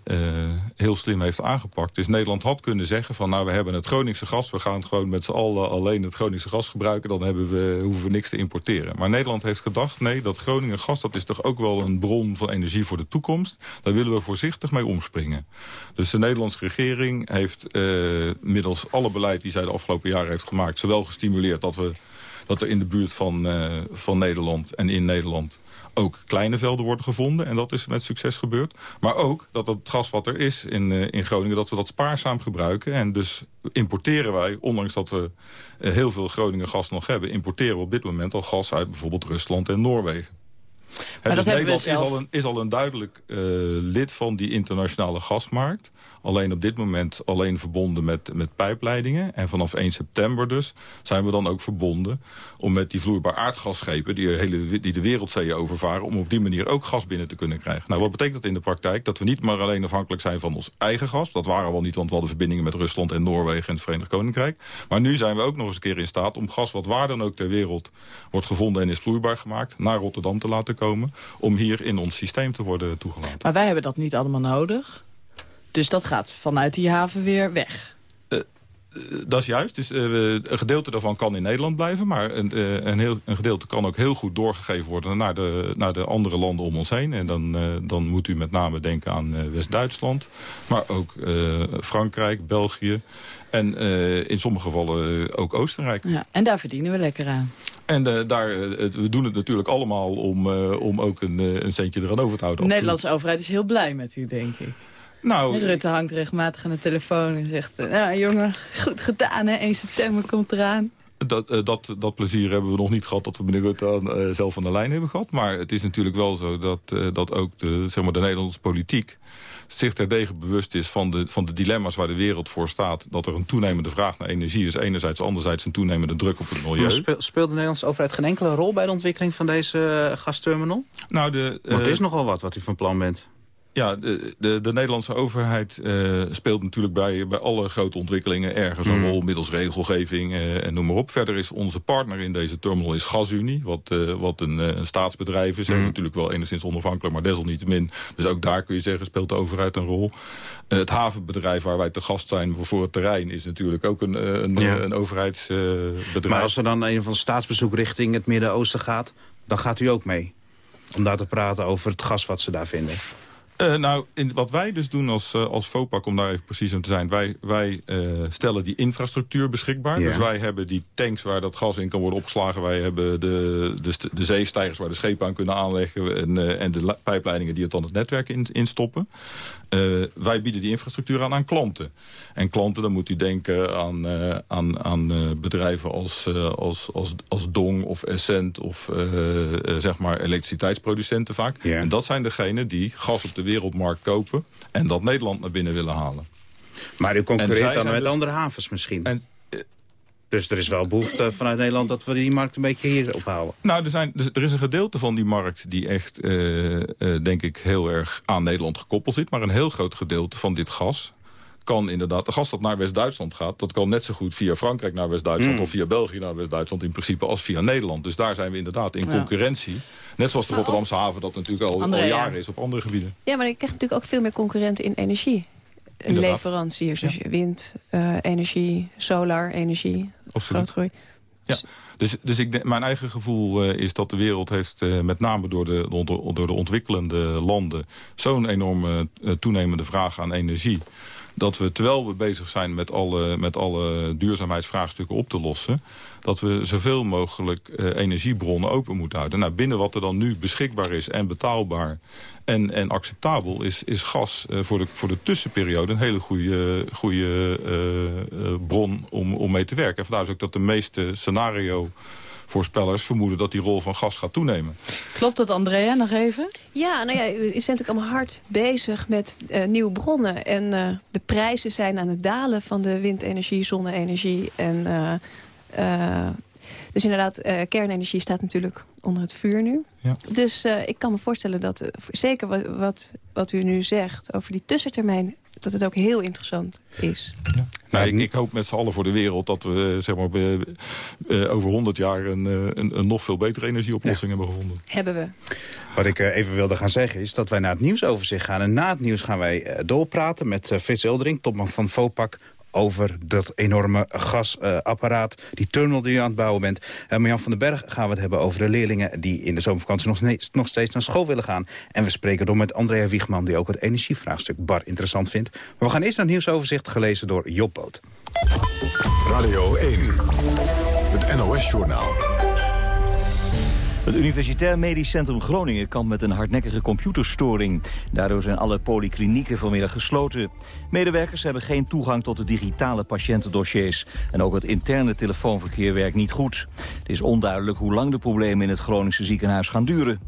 heel slim heeft aangepakt... is Nederland had kunnen zeggen van nou we hebben het Groningse gas... we gaan gewoon met z'n allen alleen het Groningse gas gebruiken... dan hebben we, hoeven we niks te importeren. Maar Nederland heeft gedacht nee dat Groningen gas... dat is toch ook wel een bron van energie voor de toekomst. Daar willen we voorzichtig mee omspringen. Dus de Nederlandse regering heeft middels alle beleid... die zij de afgelopen jaren heeft gemaakt... zowel gestimuleerd dat we dat er in de buurt van, van Nederland en in Nederland ook kleine velden worden gevonden. En dat is met succes gebeurd. Maar ook dat het gas wat er is in, in Groningen, dat we dat spaarzaam gebruiken. En dus importeren wij, ondanks dat we heel veel Groningen gas nog hebben... importeren we op dit moment al gas uit bijvoorbeeld Rusland en Noorwegen. Maar dus Nederland is al, een, is al een duidelijk uh, lid van die internationale gasmarkt. Alleen op dit moment alleen verbonden met, met pijpleidingen. En vanaf 1 september dus zijn we dan ook verbonden... om met die vloeibaar aardgasschepen die, hele, die de wereldzeeën overvaren... om op die manier ook gas binnen te kunnen krijgen. Nou, wat betekent dat in de praktijk? Dat we niet maar alleen afhankelijk zijn van ons eigen gas. Dat waren we al niet, want we hadden verbindingen met Rusland en Noorwegen en het Verenigd Koninkrijk. Maar nu zijn we ook nog eens een keer in staat om gas wat waar dan ook ter wereld wordt gevonden en is vloeibaar gemaakt... naar Rotterdam te laten komen om hier in ons systeem te worden toegelaten. Maar wij hebben dat niet allemaal nodig. Dus dat gaat vanuit die haven weer weg. Uh, dat is juist. Dus, uh, een gedeelte daarvan kan in Nederland blijven. Maar een, een, heel, een gedeelte kan ook heel goed doorgegeven worden naar de, naar de andere landen om ons heen. En dan, dan moet u met name denken aan West-Duitsland. Maar ook Frankrijk, België. En in sommige gevallen ook Oostenrijk. Ja, en daar verdienen we lekker aan. En daar, we doen het natuurlijk allemaal om, om ook een, een centje eraan over te houden. De Nederlandse overheid is heel blij met u, denk ik. Nou, Rutte hangt regelmatig aan de telefoon en zegt... nou jongen, goed gedaan hè, 1 september komt eraan. Dat, uh, dat, dat plezier hebben we nog niet gehad dat we meneer Rutte aan, uh, zelf aan de lijn hebben gehad. Maar het is natuurlijk wel zo dat, uh, dat ook de, zeg maar de Nederlandse politiek zich terdege bewust is van de, van de dilemma's waar de wereld voor staat. Dat er een toenemende vraag naar energie is enerzijds. Anderzijds een toenemende druk op het milieu. Maar speelt de Nederlandse overheid geen enkele rol bij de ontwikkeling van deze gasterminal? Nou, de, Want het is nogal wat wat u van plan bent. Ja, de, de, de, Nederlandse overheid uh, speelt natuurlijk bij, bij alle grote ontwikkelingen ergens een mm. rol middels regelgeving uh, en noem maar op. Verder is onze partner in deze terminal is GasUnie, wat, uh, wat een, een, staatsbedrijf is. Mm. En natuurlijk wel enigszins onafhankelijk, maar desalniettemin. Dus ook daar kun je zeggen speelt de overheid een rol. het havenbedrijf waar wij te gast zijn voor het terrein is natuurlijk ook een, een, ja. een overheidsbedrijf. maar als er dan een van staatsbezoek richting het Midden-Oosten gaat, dan gaat u ook mee? Om daar te praten over het gas wat ze daar vinden. Uh, nou, in, wat wij dus doen als, uh, als FOPAC, om daar even precies aan te zijn... wij, wij uh, stellen die infrastructuur beschikbaar. Ja. Dus wij hebben die tanks waar dat gas in kan worden opgeslagen. Wij hebben de, de, de zeestijgers waar de schepen aan kunnen aanleggen... en, en de pijpleidingen die het dan het netwerk in, instoppen. wij bieden die infrastructuur aan aan klanten. En klanten, dan moet u denken aan, aan, aan bedrijven als, als, als, als Dong of Essent... of zeg maar elektriciteitsproducenten vaak. Ja. En dat zijn degenen die gas op de wereldmarkt kopen... en dat Nederland naar binnen willen halen. Maar u concurreert dan met dus... andere havens misschien? En, dus er is wel behoefte vanuit Nederland dat we die markt een beetje hier ophalen. Nou, er, zijn, er is een gedeelte van die markt die echt, uh, uh, denk ik, heel erg aan Nederland gekoppeld zit. Maar een heel groot gedeelte van dit gas kan inderdaad, de gas dat naar West-Duitsland gaat... dat kan net zo goed via Frankrijk naar West-Duitsland... Mm. of via België naar West-Duitsland in principe als via Nederland. Dus daar zijn we inderdaad in concurrentie. Net zoals de Rotterdamse haven dat natuurlijk al, al jaren is op andere gebieden. Ja, maar je krijgt natuurlijk ook veel meer concurrenten in energie. Inderdaad. Leveranciers, dus wind, uh, energie, solar, energie, grootgroei. Ja, dus, dus ik denk, mijn eigen gevoel uh, is dat de wereld heeft... Uh, met name door de, door de ontwikkelende landen... zo'n enorme toenemende vraag aan energie dat we, terwijl we bezig zijn met alle, met alle duurzaamheidsvraagstukken op te lossen... dat we zoveel mogelijk uh, energiebronnen open moeten houden. Nou, binnen wat er dan nu beschikbaar is en betaalbaar en, en acceptabel... is, is gas uh, voor, de, voor de tussenperiode een hele goede, goede uh, bron om, om mee te werken. En vandaar is ook dat de meeste scenario voorspellers vermoeden dat die rol van gas gaat toenemen. Klopt dat, Andrea, nog even? Ja, nou ja, we zijn natuurlijk allemaal hard bezig met uh, nieuwe bronnen. En uh, de prijzen zijn aan het dalen van de windenergie, zonne-energie. En, uh, dus inderdaad, kernenergie staat natuurlijk onder het vuur nu. Ja. Dus ik kan me voorstellen dat, zeker wat, wat, wat u nu zegt over die tussentermijn dat het ook heel interessant is. Ja. Nou, ik, ik, hoop met z'n allen voor de wereld dat we zeg maar, uh, over 100 jaar een, een, een, nog veel betere energieoplossing ja. hebben gevonden. Hebben we. Wat ik uh, even wilde gaan zeggen is dat wij naar het nieuwsoverzicht gaan. En na het nieuws gaan wij uh, doorpraten met Frits Eldering, topman van FOPAC over dat enorme gasapparaat, die tunnel die je aan het bouwen bent. Uh, Marjan van den Berg gaan we het hebben over de leerlingen... die in de zomervakantie nog, nog steeds naar school willen gaan. En we spreken door met Andrea Wiegman... die ook het energievraagstuk bar interessant vindt. Maar we gaan eerst naar het nieuwsoverzicht, gelezen door Job Boot. Radio 1, het NOS-journaal. Het Universitair Medisch Centrum Groningen kampt met een hardnekkige computerstoring. Daardoor zijn alle polyklinieken vanmiddag gesloten. Medewerkers hebben geen toegang tot de digitale patiëntendossiers. En ook het interne telefoonverkeer werkt niet goed. Het is onduidelijk hoe lang de problemen in het Groningse ziekenhuis gaan duren.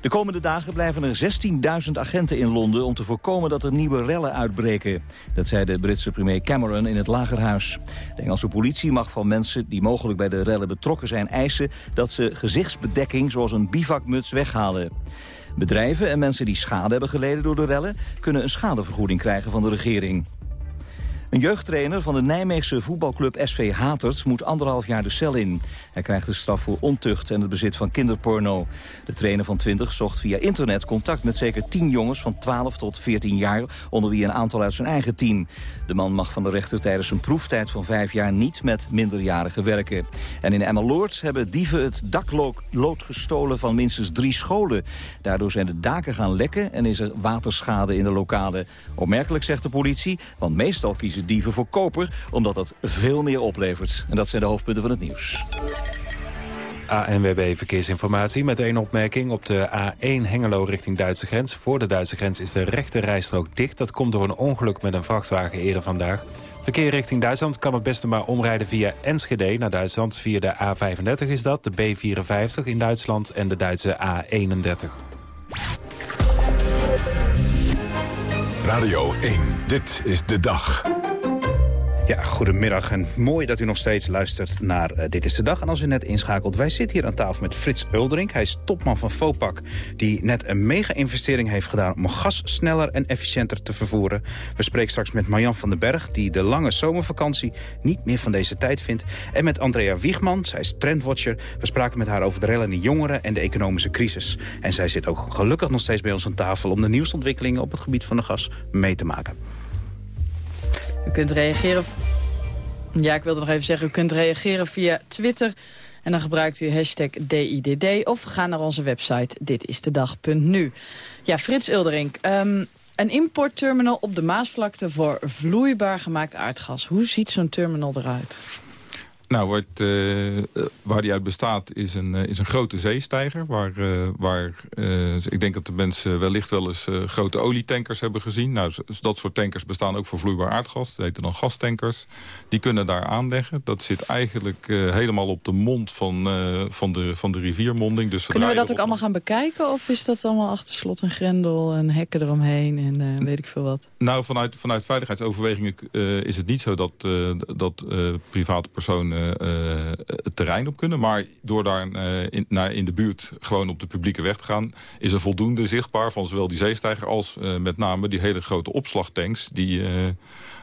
De komende dagen blijven er 16.000 agenten in Londen om te voorkomen dat er nieuwe rellen uitbreken. Dat zei de Britse premier Cameron in het Lagerhuis. De Engelse politie mag van mensen die mogelijk bij de rellen betrokken zijn eisen dat ze gezichtsbedekking zoals een bivakmuts weghalen. Bedrijven en mensen die schade hebben geleden door de rellen kunnen een schadevergoeding krijgen van de regering. Een jeugdtrainer van de Nijmeegse voetbalclub SV Hatert moet anderhalf jaar de cel in. Hij krijgt de straf voor ontucht en het bezit van kinderporno. De trainer van 20 zocht via internet contact met zeker 10 jongens van 12 tot 14 jaar, onder wie een aantal uit zijn eigen team. De man mag van de rechter tijdens een proeftijd van 5 jaar niet met minderjarigen werken. En in Emmeloord hebben dieven het daklood gestolen van minstens drie scholen. Daardoor zijn de daken gaan lekken en is er waterschade in de lokalen. Opmerkelijk zegt de politie, want meestal kiezen dieven voor koper... omdat dat veel meer oplevert. En dat zijn de hoofdpunten van het nieuws. ANWB Verkeersinformatie met één opmerking. Op de A1 Hengelo richting Duitse grens. Voor de Duitse grens is de rechte rijstrook dicht. Dat komt door een ongeluk met een vrachtwagen eerder vandaag. Verkeer richting Duitsland kan het beste maar omrijden via Enschede naar Duitsland. Via de A35 is dat, de B54 in Duitsland en de Duitse A31. Radio 1, dit is de dag. Ja, goedemiddag en mooi dat u nog steeds luistert naar uh, Dit is de Dag. En als u net inschakelt, wij zitten hier aan tafel met Frits Uldering. Hij is topman van Fopak, die net een mega-investering heeft gedaan... om gas sneller en efficiënter te vervoeren. We spreken straks met Marjan van den Berg, die de lange zomervakantie... niet meer van deze tijd vindt. En met Andrea Wiegman, zij is trendwatcher. We spraken met haar over de rellende jongeren en de economische crisis. En zij zit ook gelukkig nog steeds bij ons aan tafel... om de nieuwste ontwikkelingen op het gebied van de gas mee te maken. U kunt reageren... Ja, ik wilde nog even zeggen, u kunt reageren via Twitter... En dan gebruikt u hashtag DIDD of ga naar onze website ditistedag.nu. Ja, Frits Ulderink, um, een importterminal op de Maasvlakte voor vloeibaar gemaakt aardgas. Hoe ziet zo'n terminal eruit? Nou, wat, uh, waar die uit bestaat is een, uh, is een grote zeestijger. Waar, uh, waar ik denk dat de mensen wellicht wel eens grote olietankers hebben gezien. Nou, dat soort tankers bestaan ook voor vloeibaar aardgas. Dat heten dan gastankers. Die kunnen daar aanleggen. Dat zit eigenlijk helemaal op de mond van, van, de, van de riviermonding. Dus kunnen we dat ook allemaal gaan bekijken? Of is dat allemaal achter slot en grendel en hekken eromheen en weet ik veel wat? Nou, vanuit, vanuit veiligheidsoverwegingen is het niet zo dat, dat private personen het terrein op kunnen. Maar door daar uh, in, naar in de buurt gewoon op de publieke weg te gaan... is er voldoende zichtbaar van zowel die zeestijger als met name die hele grote opslagtanks... Die,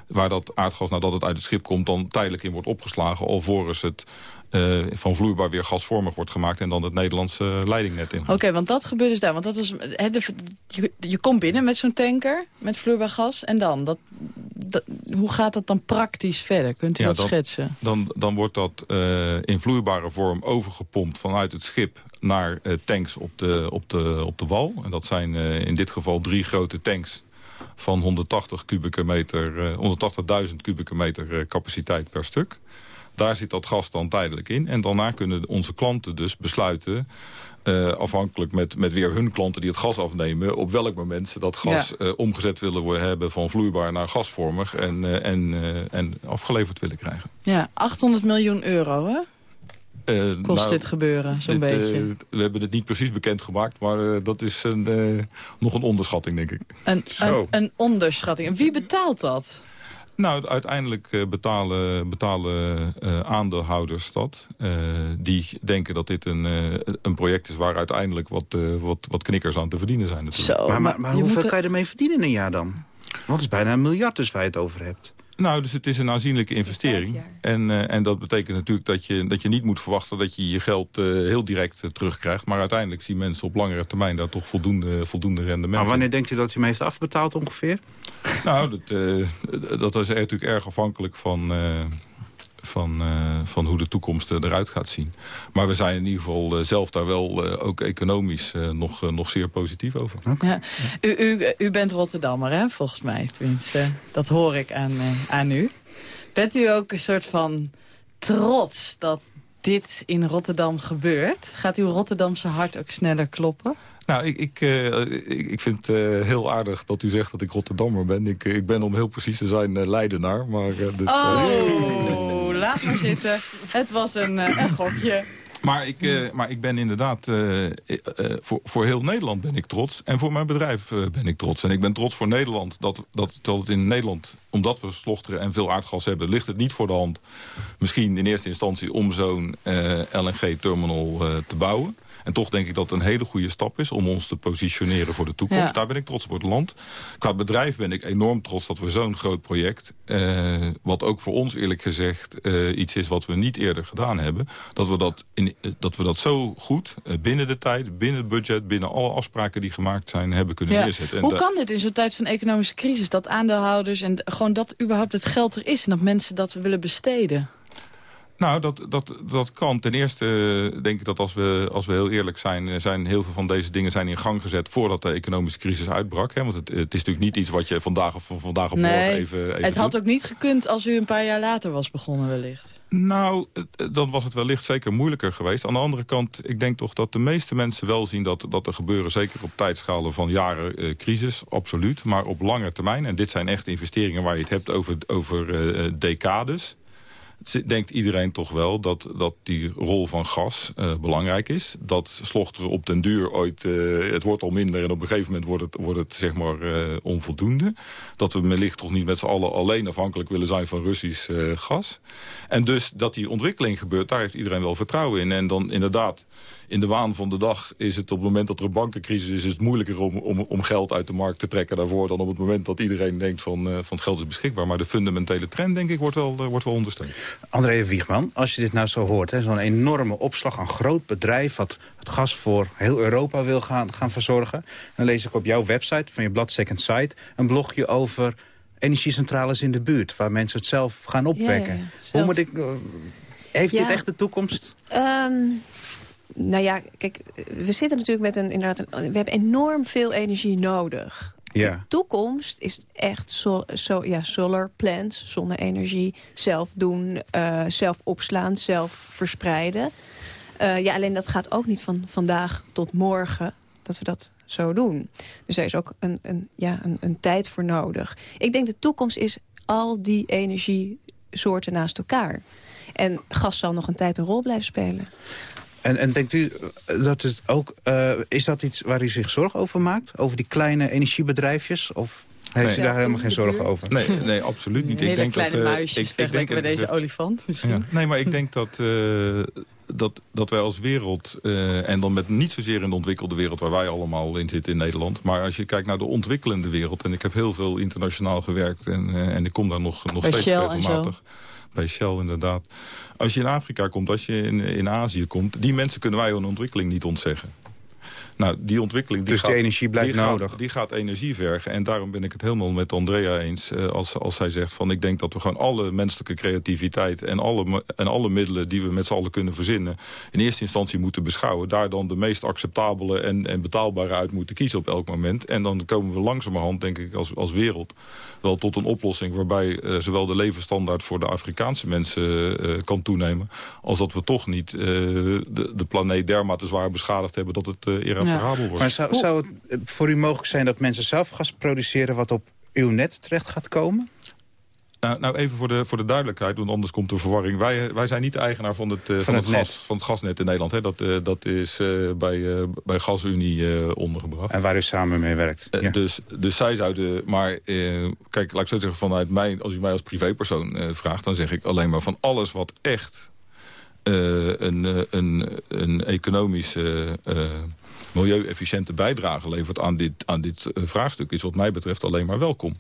waar dat aardgas nadat het uit het schip komt dan tijdelijk in wordt opgeslagen... alvorens het uh, van vloeibaar weer gasvormig wordt gemaakt... en dan het Nederlandse leidingnet in. Oké, want dat gebeurt dus daar. Want dat he, de, je, je, komt binnen met zo'n tanker, met vloeibaar gas... en dan, dat, dat, hoe gaat dat dan praktisch verder? Kunt u ja, dat schetsen? Dan, dan wordt dat uh, in vloeibare vorm overgepompt vanuit het schip... naar uh, tanks op de, op, de, op de wal. En dat zijn in dit geval drie grote tanks van 180 kubieke meter, 180.000 kubieke meter capaciteit per stuk. Daar zit dat gas dan tijdelijk in. En daarna kunnen onze klanten dus besluiten... Uh, afhankelijk met, met weer hun klanten die het gas afnemen... op welk moment ze dat gas ja. uh, omgezet willen hebben... van vloeibaar naar gasvormig en, uh, en, en afgeleverd willen krijgen. Ja, 800 miljoen euro, hè? Kost nou, dit gebeuren, zo'n beetje? we hebben het niet precies bekendgemaakt, maar dat is een, nog een onderschatting, denk ik. Een, een, een onderschatting. En wie betaalt dat? Nou, uiteindelijk uh, betalen, betalen uh, aandeelhouders dat. Uh, die denken dat dit een, een project is waar uiteindelijk wat, wat, wat knikkers aan te verdienen zijn. Natuurlijk. Zo, maar, maar, maar hoeveel kan je ermee verdienen in een jaar dan? Want het is bijna een miljard dus waar je het over hebt. Nou, dus het is een aanzienlijke investering. En, uh, en dat betekent natuurlijk dat je, dat je niet moet verwachten... dat je je geld uh, heel direct uh, terugkrijgt. Maar uiteindelijk zien mensen op langere termijn... daar toch voldoende, voldoende rendement Maar wanneer denkt u dat u hem heeft afbetaald ongeveer? Nou, dat, dat is natuurlijk erg afhankelijk van van, uh, van hoe de toekomst eruit gaat zien. Maar we zijn in ieder geval uh, zelf daar wel uh, ook economisch nog, nog zeer positief over. Okay. Ja. U, u, u bent Rotterdammer, hè, volgens mij. Tenminste, dat hoor ik aan, aan u. Bent u ook een soort van trots dat dit in Rotterdam gebeurt? Gaat uw Rotterdamse hart ook sneller kloppen? Nou, ik, ik, uh, ik, ik, vind het uh, heel aardig dat u zegt dat ik Rotterdammer ben. Ik, ik ben om heel precies te zijn uh, Leidenaar. Maar, dus, oh, laat maar zitten. Het was een, een gokje. Maar ik, uh, maar ik ben inderdaad, uh, voor, voor heel Nederland ben ik trots. En voor mijn bedrijf ben ik trots. En ik ben trots voor Nederland. Dat, dat, dat in Nederland, omdat we slochteren en veel aardgas hebben... ligt het niet voor de hand, misschien in eerste instantie... om zo'n LNG-terminal te bouwen. En toch denk ik dat het een hele goede stap is om ons te positioneren voor de toekomst. Ja. Daar ben ik trots op het land. Qua bedrijf ben ik enorm trots dat we zo'n groot project... Uh, wat ook voor ons eerlijk gezegd uh, iets is wat we niet eerder gedaan hebben... dat we dat, in, uh, dat, we dat zo goed binnen de tijd, binnen het budget... binnen alle afspraken die gemaakt zijn, hebben kunnen ja. neerzetten. En Hoe kan dit in zo'n tijd van economische crisis? Dat aandeelhouders en gewoon dat überhaupt het geld er is... en dat mensen dat willen besteden? Nou, dat, dat, dat kan. Ten eerste denk ik dat als we, als we heel eerlijk zijn... zijn heel veel van deze dingen zijn in gang gezet... voordat de economische crisis uitbrak. Hè? Want het, het is natuurlijk niet iets wat je vandaag of vandaag op morgen even, even Het doet. had ook niet gekund als u een paar jaar later was begonnen wellicht. Nou, dan was het wellicht zeker moeilijker geweest. Aan de andere kant, ik denk toch dat de meeste mensen wel zien... dat, dat er gebeuren, zeker op tijdschalen van jaren eh, crisis, absoluut. Maar op lange termijn, en dit zijn echt investeringen... waar je het hebt over, over uh, decades denkt iedereen toch wel dat, dat die rol van gas uh, belangrijk is. Dat slochteren op den duur ooit... Uh, het wordt al minder en op een gegeven moment wordt het, wordt het zeg maar uh, onvoldoende. Dat we wellicht toch niet met z'n allen alleen afhankelijk willen zijn van Russisch gas. En dus dat die ontwikkeling gebeurt, daar heeft iedereen wel vertrouwen in. En dan inderdaad in de waan van de dag is het op het moment dat er een bankencrisis is... is het moeilijker om, om, om geld uit de markt te trekken daarvoor... dan op het moment dat iedereen denkt van, uh, van het geld is beschikbaar. Maar de fundamentele trend, denk ik, wordt wel, uh, wordt wel ondersteund. André Wiegman, als je dit nou zo hoort... zo'n enorme opslag, een groot bedrijf... wat het gas voor heel Europa wil gaan, gaan verzorgen... dan lees ik op jouw website van je blad Second Sight... een blogje over energiecentrales in de buurt... waar mensen het zelf gaan opwekken. Ja, ja, Hoe moet ik... Uh, heeft dit echt de toekomst? Um, nou ja, kijk, we zitten natuurlijk met een, inderdaad, een, we hebben enorm veel energie nodig. Ja. De toekomst is echt so, so, ja, solar plants, zonne-energie, zelf doen, uh, zelf opslaan, zelf verspreiden. Uh, ja, alleen dat gaat ook niet van vandaag tot morgen dat we dat zo doen. Dus er is ook een, een, ja, een, een tijd voor nodig. Ik denk de toekomst is al die energiesoorten naast elkaar. En gas zal nog een tijd een rol blijven spelen. En, en denkt u dat het ook... Uh, is dat iets waar u zich zorgen over maakt? Over die kleine energiebedrijfjes? Of heeft nee. u daar helemaal geen zorgen over? Nee, nee absoluut niet. Hele ik denk kleine dat, uh, muisjes ik, ik denk bij deze olifant misschien. Ja. Nee, maar ik denk dat... Uh, dat, dat wij als wereld, uh, en dan met niet zozeer in de ontwikkelde wereld... waar wij allemaal in zitten in Nederland... maar als je kijkt naar de ontwikkelende wereld... en ik heb heel veel internationaal gewerkt... en, uh, en ik kom daar nog, nog bij steeds Shell regelmatig bij Shell inderdaad. Als je in Afrika komt, als je in, in Azië komt... die mensen kunnen wij hun ontwikkeling niet ontzeggen. Nou, die ontwikkeling... Die dus gaat, die energie blijft die nodig? Gaat, die gaat energie vergen. En daarom ben ik het helemaal met Andrea eens. Uh, als, als zij zegt van ik denk dat we gewoon alle menselijke creativiteit... en alle, en alle middelen die we met z'n allen kunnen verzinnen... in eerste instantie moeten beschouwen. Daar dan de meest acceptabele en, en betaalbare uit moeten kiezen op elk moment. En dan komen we langzamerhand, denk ik, als, als wereld... wel tot een oplossing waarbij uh, zowel de levensstandaard... voor de Afrikaanse mensen uh, kan toenemen... als dat we toch niet de, de planeet dermate zwaar beschadigd hebben... dat het uh, ja. Maar zou, zou het voor u mogelijk zijn dat mensen zelf gas produceren... wat op uw net terecht gaat komen? Nou, nou even voor de, voor de duidelijkheid, want anders komt de verwarring. Wij, wij zijn niet de eigenaar van het, uh, van, van het, het gas, van het gasnet in Nederland. Hè. Dat, uh, dat is uh, bij, bij GasUnie ondergebracht. En waar u samen mee werkt. Ja. dus, dus zij zouden... Maar kijk, laat ik zo zeggen, vanuit mij, als u mij als privépersoon vraagt... dan zeg ik alleen maar van alles wat echt een, een, een economische milieu-efficiënte bijdrage levert aan dit, aan dit uh, vraagstuk... is wat mij betreft alleen maar welkom.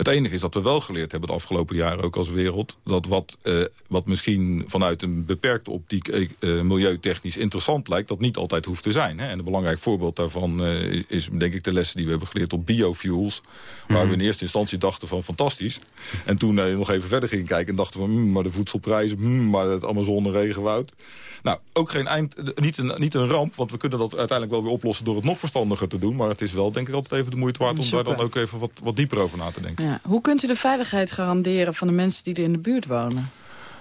Het enige is dat we wel geleerd hebben de afgelopen jaren ook als wereld... dat wat, uh, wat misschien vanuit een beperkte optiek uh, milieutechnisch interessant lijkt... dat niet altijd hoeft te zijn. Hè? En een belangrijk voorbeeld daarvan uh, is denk ik de lessen die we hebben geleerd op biofuels. Waar mm. we in eerste instantie dachten van fantastisch. En toen nog even verder gingen kijken en dachten van... Mm, maar de voedselprijzen, mm, maar het Amazone regenwoud. Nou, ook geen eind, niet een, niet een ramp, want we kunnen dat uiteindelijk wel weer oplossen... door het nog verstandiger te doen. Maar het is wel denk ik altijd even de moeite waard om Super. daar dan ook even wat, wat dieper over na te denken. Ja. Hoe kunt u de veiligheid garanderen van de mensen die er in de buurt wonen?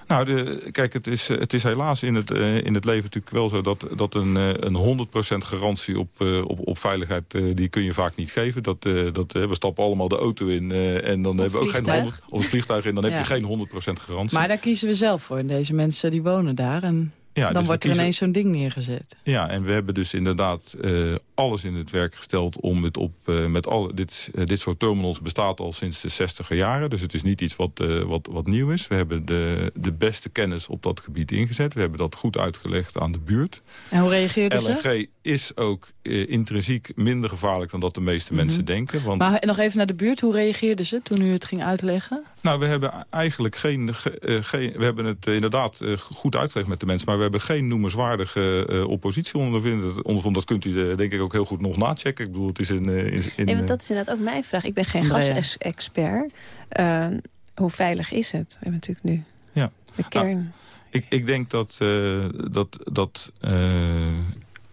Nou, de, kijk, het is, het is helaas in het, uh, in het leven natuurlijk wel zo... dat, dat een, uh, een 100% garantie op, uh, op, op veiligheid, die kun je vaak niet geven. Dat, dat, we stappen allemaal de auto in en dan hebben we ook geen 100, of het vliegtuig in... dan ja. heb je geen 100% garantie. Maar daar kiezen we zelf voor. En deze mensen die wonen daar en ja, dan dus wordt er ineens zo'n ding neergezet. Ja, en we hebben dus inderdaad uh, alles in het werk gesteld... om het op, uh, met alle, dit, uh, dit soort terminals bestaat al sinds de 60 jaren. Dus het is niet iets wat, wat, wat nieuw is. We hebben de, de beste kennis op dat gebied ingezet. We hebben dat goed uitgelegd aan de buurt. En hoe reageerden LNG ze? is ook intrinsiek minder gevaarlijk dan dat de meeste mm -hmm. mensen denken. Want... Maar nog even naar de buurt. Hoe reageerden ze toen u het ging uitleggen? Nou, we hebben eigenlijk geen... geen we hebben het inderdaad goed uitgelegd met de mensen... maar we hebben geen noemenswaardige uh, oppositie ondervonden. Dat kunt u denk ik ook heel goed nog nachecken. Ik bedoel, het is in... in, in nee, dat is inderdaad ook mijn vraag. Ik ben geen gasexpert. Uh, hoe veilig is het? We hebben natuurlijk nu ja. de kern... Nou, ik, ik denk dat, dat, dat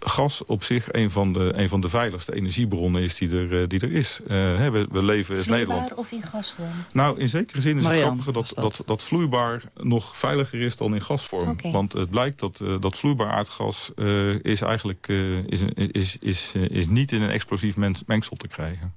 gas op zich een van de, een van de veiligste energiebronnen is die er, uh, die er is. Uh, we, we leven in Nederland. of in gasvorm? Nou, in zekere zin is Marianne, het grappige dat, dat, dat, dat, vloeibaar nog veiliger is dan in gasvorm. Okay. Want het blijkt dat, uh, dat vloeibaar aardgas is eigenlijk is, is, is, is niet in een explosief mengsel te krijgen.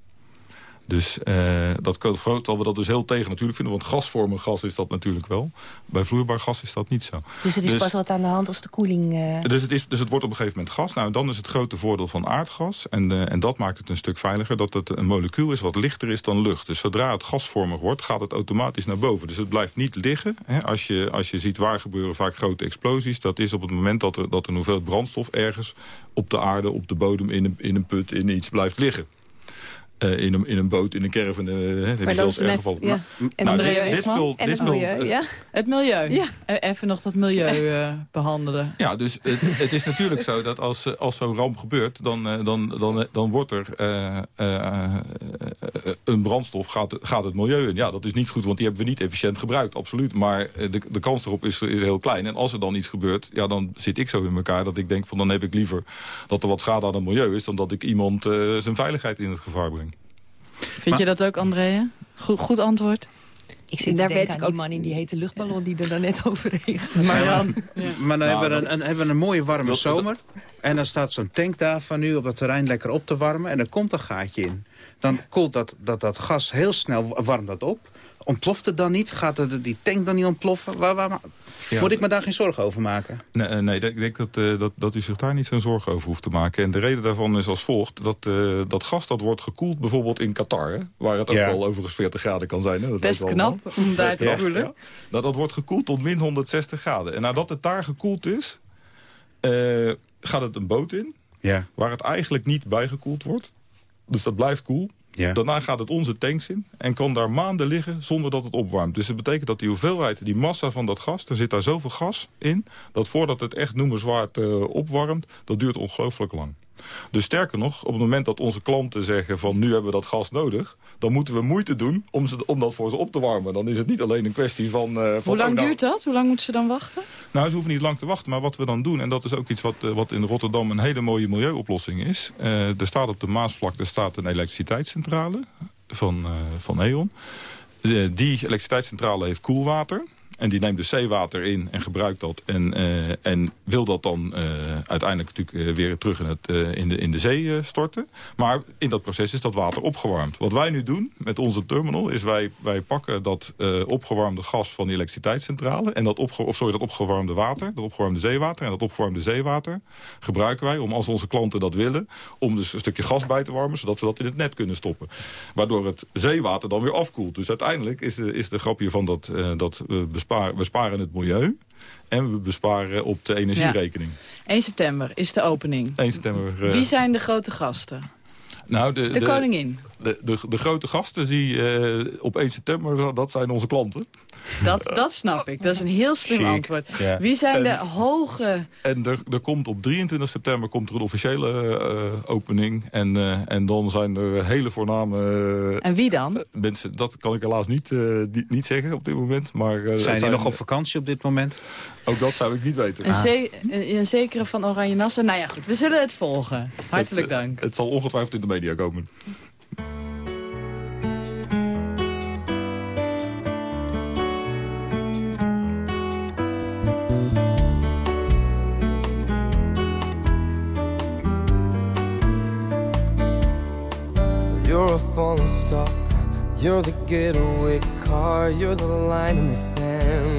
Dus uh, dat terwijl we dat dus heel tegen natuurlijk vinden. Want gasvormig gas is dat natuurlijk wel. Bij vloeibaar gas is dat niet zo. Dus het is dus, pas wat aan de hand als de koeling... Uh... Dus, het is, dus het wordt op een gegeven moment gas. Nou, dan is het grote voordeel van aardgas. En, uh, en dat maakt het een stuk veiliger. Dat het een molecuul is wat lichter is dan lucht. Dus zodra het gasvormig wordt, gaat het automatisch naar boven. Dus het blijft niet liggen. Hè. Als, je, als je ziet waar gebeuren vaak grote explosies. Dat is op het moment dat er, dat er een hoeveelheid brandstof ergens op de aarde, op de bodem, in een, in een put, in iets blijft liggen. Uh, in, een, in een boot, in een caravan. Uh, heb maar dat is geval. Ja. Nou, en, nou, dit, dit spul, en het milieu. ja. Het milieu. Ja. Even nog dat milieu uh, behandelen. Ja, dus het, het, is natuurlijk zo dat als, als zo'n ramp gebeurt... dan, dan, dan, dan wordt er een brandstof, gaat, gaat het milieu in. Ja, dat is niet goed, want die hebben we niet efficiënt gebruikt. Absoluut. Maar de, de kans erop is, is heel klein. En als er dan iets gebeurt, ja, dan zit ik zo in elkaar... dat ik denk van dan heb ik liever dat er wat schade aan het milieu is... dan dat ik iemand zijn veiligheid in het gevaar breng. Vind je dat ook, Andrea? Goed, goed antwoord. Ik zit daar weet ik ook man in die hete luchtballon die er dan net overheen Maar, dan, ja. maar dan nou, hebben, we een, een, hebben we een mooie warme zomer. En dan staat zo'n tank daar van nu op dat terrein lekker op te warmen. En dan komt een gaatje in. Dan koelt dat, dat, dat gas heel snel, warmt dat op. Ontploft het dan niet? Gaat het, die tank dan niet ontploffen? Waar, waar, ja. Moet ik me daar geen zorgen over maken? Nee, eh, nee ik denk dat, uh, dat, dat u zich daar niet zo'n zorgen over hoeft te maken. En de reden daarvan is als volgt. Dat, uh, dat gas dat wordt gekoeld bijvoorbeeld in Qatar. Hè, waar het ook ja. wel overigens 40 graden kan zijn. Hè, dat Best knap om daar te koelen. Ja. Dat, dat wordt gekoeld tot min 160 graden. En nadat het daar gekoeld is, gaat het een boot in. Ja. Waar het eigenlijk niet bijgekoeld wordt. Dus dat blijft koel. Ja. Daarna gaat het onze tanks in en kan daar maanden liggen zonder dat het opwarmt. Dus dat betekent dat die hoeveelheid, die massa van dat gas... er zit daar zoveel gas in, dat voordat het echt noemenswaard uh, opwarmt... dat duurt ongelooflijk lang. Dus sterker nog, op het moment dat onze klanten zeggen van nu hebben we dat gas nodig... dan moeten we moeite doen om, ze, om dat voor ze op te warmen. Dan is het niet alleen een kwestie van... Uh, van Hoe lang nou, duurt dat? Hoe lang moeten ze dan wachten? Nou, ze hoeven niet lang te wachten. Maar wat we dan doen, en dat is ook iets wat, uh, wat in Rotterdam een hele mooie milieuoplossing is. Uh, er staat op de Maasvlakte staat een elektriciteitscentrale van, van E.ON. die elektriciteitscentrale heeft koelwater... En die neemt dus zeewater in en gebruikt dat. En, uh, en wil dat dan uh, uiteindelijk natuurlijk uh, weer terug in, het, in, de, in de zee storten. Maar in dat proces is dat water opgewarmd. Wat wij nu doen met onze terminal is wij, wij pakken dat opgewarmde gas van die elektriciteitscentrale. En dat, opge of sorry, dat opgewarmde water, dat opgewarmde zeewater. En dat opgewarmde zeewater gebruiken wij om als onze klanten dat willen. Om dus een stukje gas bij te warmen, zodat we dat in het net kunnen stoppen. Waardoor het zeewater dan weer afkoelt. Dus uiteindelijk is de, is de grap hiervan dat, dat we sparen het milieu en we besparen op de energierekening. Ja. 1 september is de opening. 1 september. Uh... Wie zijn de grote gasten? Nou, de, de, de koningin. De, de, de, grote gasten die uh, op 1 september, dat zijn onze klanten. Dat, dat snap ik. Dat is een heel slim antwoord. Ja. Wie zijn en, de hoge... En er, er komt op 23 september komt er een officiële uh, opening. En, uh, en dan zijn er hele voorname... en wie dan? mensen, dat kan ik helaas niet, niet, niet zeggen op dit moment. Maar, zijn, zijn die nog op vakantie op dit moment? Ook dat zou ik niet weten. Een, een zekere van Oranje Nasser. Nou ja, goed, we zullen het volgen. Hartelijk eh, dank. Het zal ongetwijfeld in de media komen. You're a falling star. You're the getaway car. You're the line in the sand.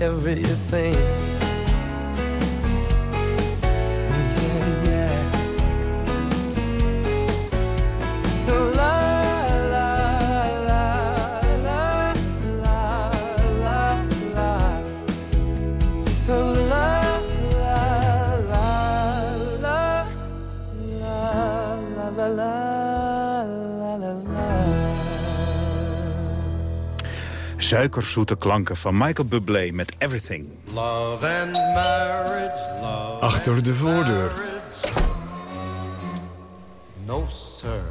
Everything. Suikerzoete klanken van Michael Bublé met Everything. Love and marriage, love Achter de voordeur. no sir.